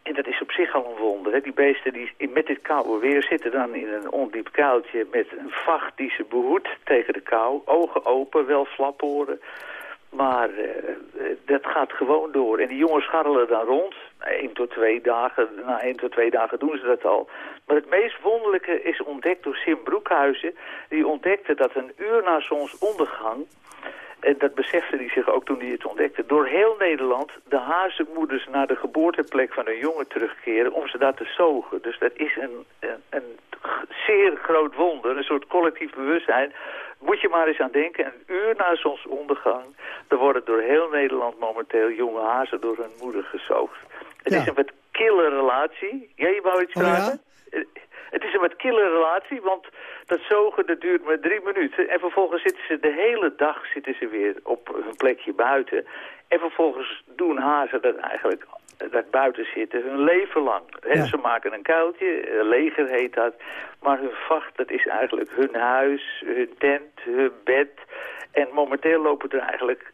En dat is op zich al een wonder. Hè? Die beesten die met dit koude weer zitten dan in een ondiep kuiltje met een vacht die ze behoedt tegen de kou. Ogen open, wel flaporen. Maar eh, eh, dat gaat gewoon door. En die jongens scharrelen dan rond. Eén tot twee dagen, na één tot twee dagen doen ze dat al. Maar het meest wonderlijke is ontdekt door Sim Broekhuizen. Die ontdekte dat een uur na zonsondergang... En dat besefte hij zich ook toen hij het ontdekte. Door heel Nederland de hazenmoeders naar de geboorteplek van hun jongen terugkeren om ze daar te zogen. Dus dat is een, een, een zeer groot wonder, een soort collectief bewustzijn. moet je maar eens aan denken. Een uur na zonsondergang, er worden door heel Nederland momenteel jonge hazen door hun moeder gezoogd. Het Ja. is een wat kille relatie. Ja, je wou iets Oh, ja? vragen? Het is een wat kille relatie, want dat zogen dat duurt maar drie minuten. En vervolgens zitten ze de hele dag zitten ze weer op hun plekje buiten. En vervolgens doen hazen dat eigenlijk, dat buiten zitten, hun leven lang. Ze maken een kuiltje, leger heet dat. Maar hun vacht, dat is eigenlijk hun huis, hun tent, hun bed. En momenteel lopen er eigenlijk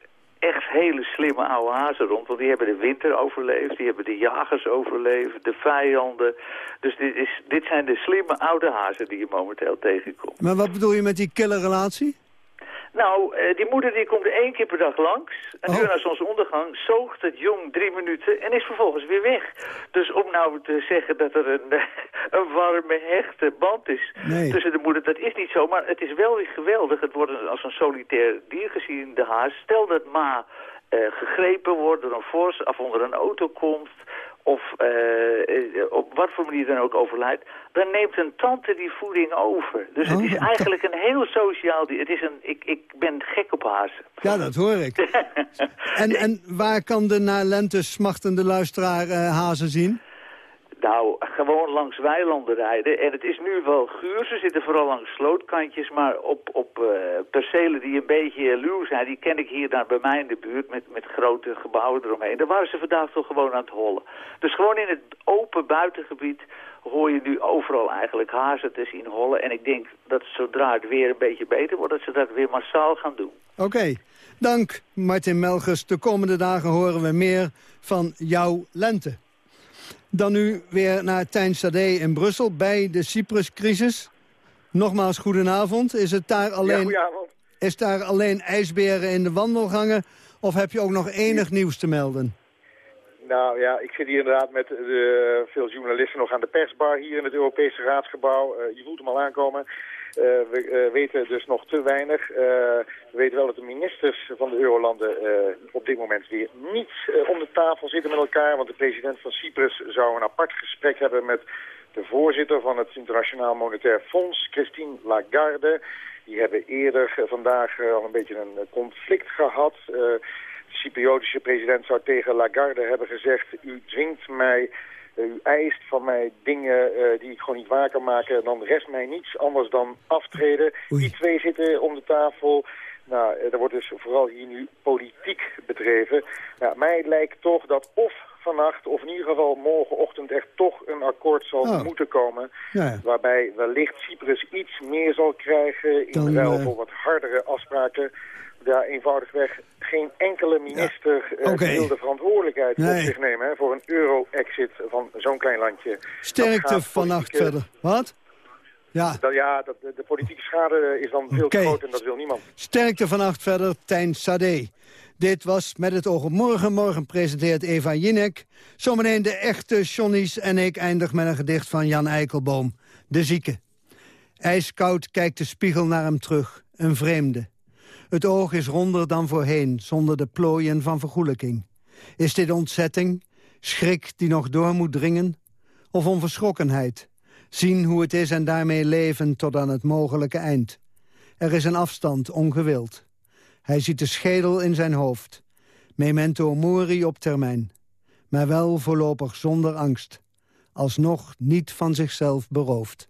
echt hele slimme oude hazen rond. Want die hebben de winter overleefd, die hebben de jagers overleefd, de vijanden. Dus dit, is, dit zijn de slimme oude hazen die je momenteel tegenkomt. Maar wat bedoel je met die kille relatie? Nou, eh, die moeder die komt één keer per dag langs. Een Oh. uur na zonsondergang zoogt het jong drie minuten en is vervolgens weer weg. Dus om nou te zeggen dat er een, een warme, hechte band is Nee. tussen de moeder, dat is niet zo. Maar het is wel weer geweldig. Het wordt als een solitair dier gezien, de haas. Stel dat ma eh, gegrepen wordt door een vos of onder een auto komt of eh, eh, op wat voor manier dan ook overlijdt, dan neemt een tante die voeding over. Dus het Oh, is eigenlijk een heel sociaal. Het is een, ik, ik ben gek op hazen. Ja, dat hoor ik. En, en waar kan de naar lente smachtende luisteraar eh, hazen zien? Nou, gewoon langs weilanden rijden. En het is nu wel guur. Ze zitten vooral langs slootkantjes. Maar op, op eh, percelen die een beetje luw zijn... die ken ik hier daar bij mij in de buurt... met, met grote gebouwen eromheen. Daar waren ze vandaag toch gewoon aan het hollen. Dus gewoon in het open buitengebied... hoor je nu overal eigenlijk hazen te zien hollen. En ik denk dat zodra het weer een beetje beter wordt... dat ze dat weer massaal gaan doen. Oké, dank Martin Melgers. De komende dagen horen we meer van jouw lente. Dan nu weer naar Tijn Sade in Brussel bij de Cyprus-crisis. Nogmaals, goedenavond. Is het daar alleen, is daar alleen ijsberen in de wandelgangen... of heb je ook nog enig nieuws te melden? Nou ja, ik zit hier inderdaad met de, veel journalisten nog aan de persbar hier in het Europese raadsgebouw. Eh, je voelt hem al aankomen. Eh, we eh, weten dus nog te weinig. Eh, we weten wel dat de ministers van de Eurolanden op dit moment weer niet om de tafel zitten met elkaar. Want de president van Cyprus zou een apart gesprek hebben met de voorzitter van het Internationaal Monetair Fonds, Christine Lagarde. Die hebben eerder vandaag al een beetje een conflict gehad. Eh, de Cypriotische president zou tegen Lagarde hebben gezegd... u dwingt mij, u eist van mij dingen eh, die ik gewoon niet waar kan maken... dan rest mij niets anders dan aftreden. Die twee zitten om de tafel... Nou, eh, er wordt dus vooral hier nu politiek bedreven. Nou, mij lijkt toch dat of vannacht, of in ieder geval morgenochtend... echt toch een akkoord zal Oh. moeten komen... Ja. waarbij wellicht Cyprus iets meer zal krijgen... in ruil eh, voor wat hardere afspraken... Ja, eenvoudigweg geen enkele minister eh, wil de verantwoordelijkheid op zich nemen... Hè, voor een euro-exit van zo'n klein landje. Sterkte vannacht verder. Wat? Ja, Dat, ja, dat, de, politieke schade is dan veel te groot en dat wil niemand. sterkte vannacht verder, Tijn Sade. Dit was Met het oog op morgen. Morgen presenteert Eva Jinek. Zometeen de echte Johnny's en ik eindig met een gedicht van Jan Eikelboom. De zieke. IJskoud kijkt de spiegel naar hem terug, een vreemde. Het oog is ronder dan voorheen, zonder de plooien van vergoelijking. Is dit ontzetting, schrik die nog door moet dringen? Of onverschrokkenheid, zien hoe het is en daarmee leven tot aan het mogelijke eind? Er is een afstand, ongewild. Hij ziet de schedel in zijn hoofd. Memento mori op termijn. Maar wel voorlopig zonder angst. Alsnog niet van zichzelf beroofd.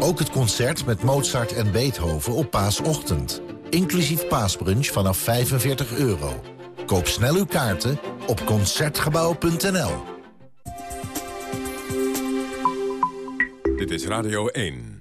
Ook het concert met Mozart en Beethoven op paasochtend. Inclusief paasbrunch vanaf 45 euro. Koop snel uw kaarten op Concertgebouw.nl. Dit is Radio 1.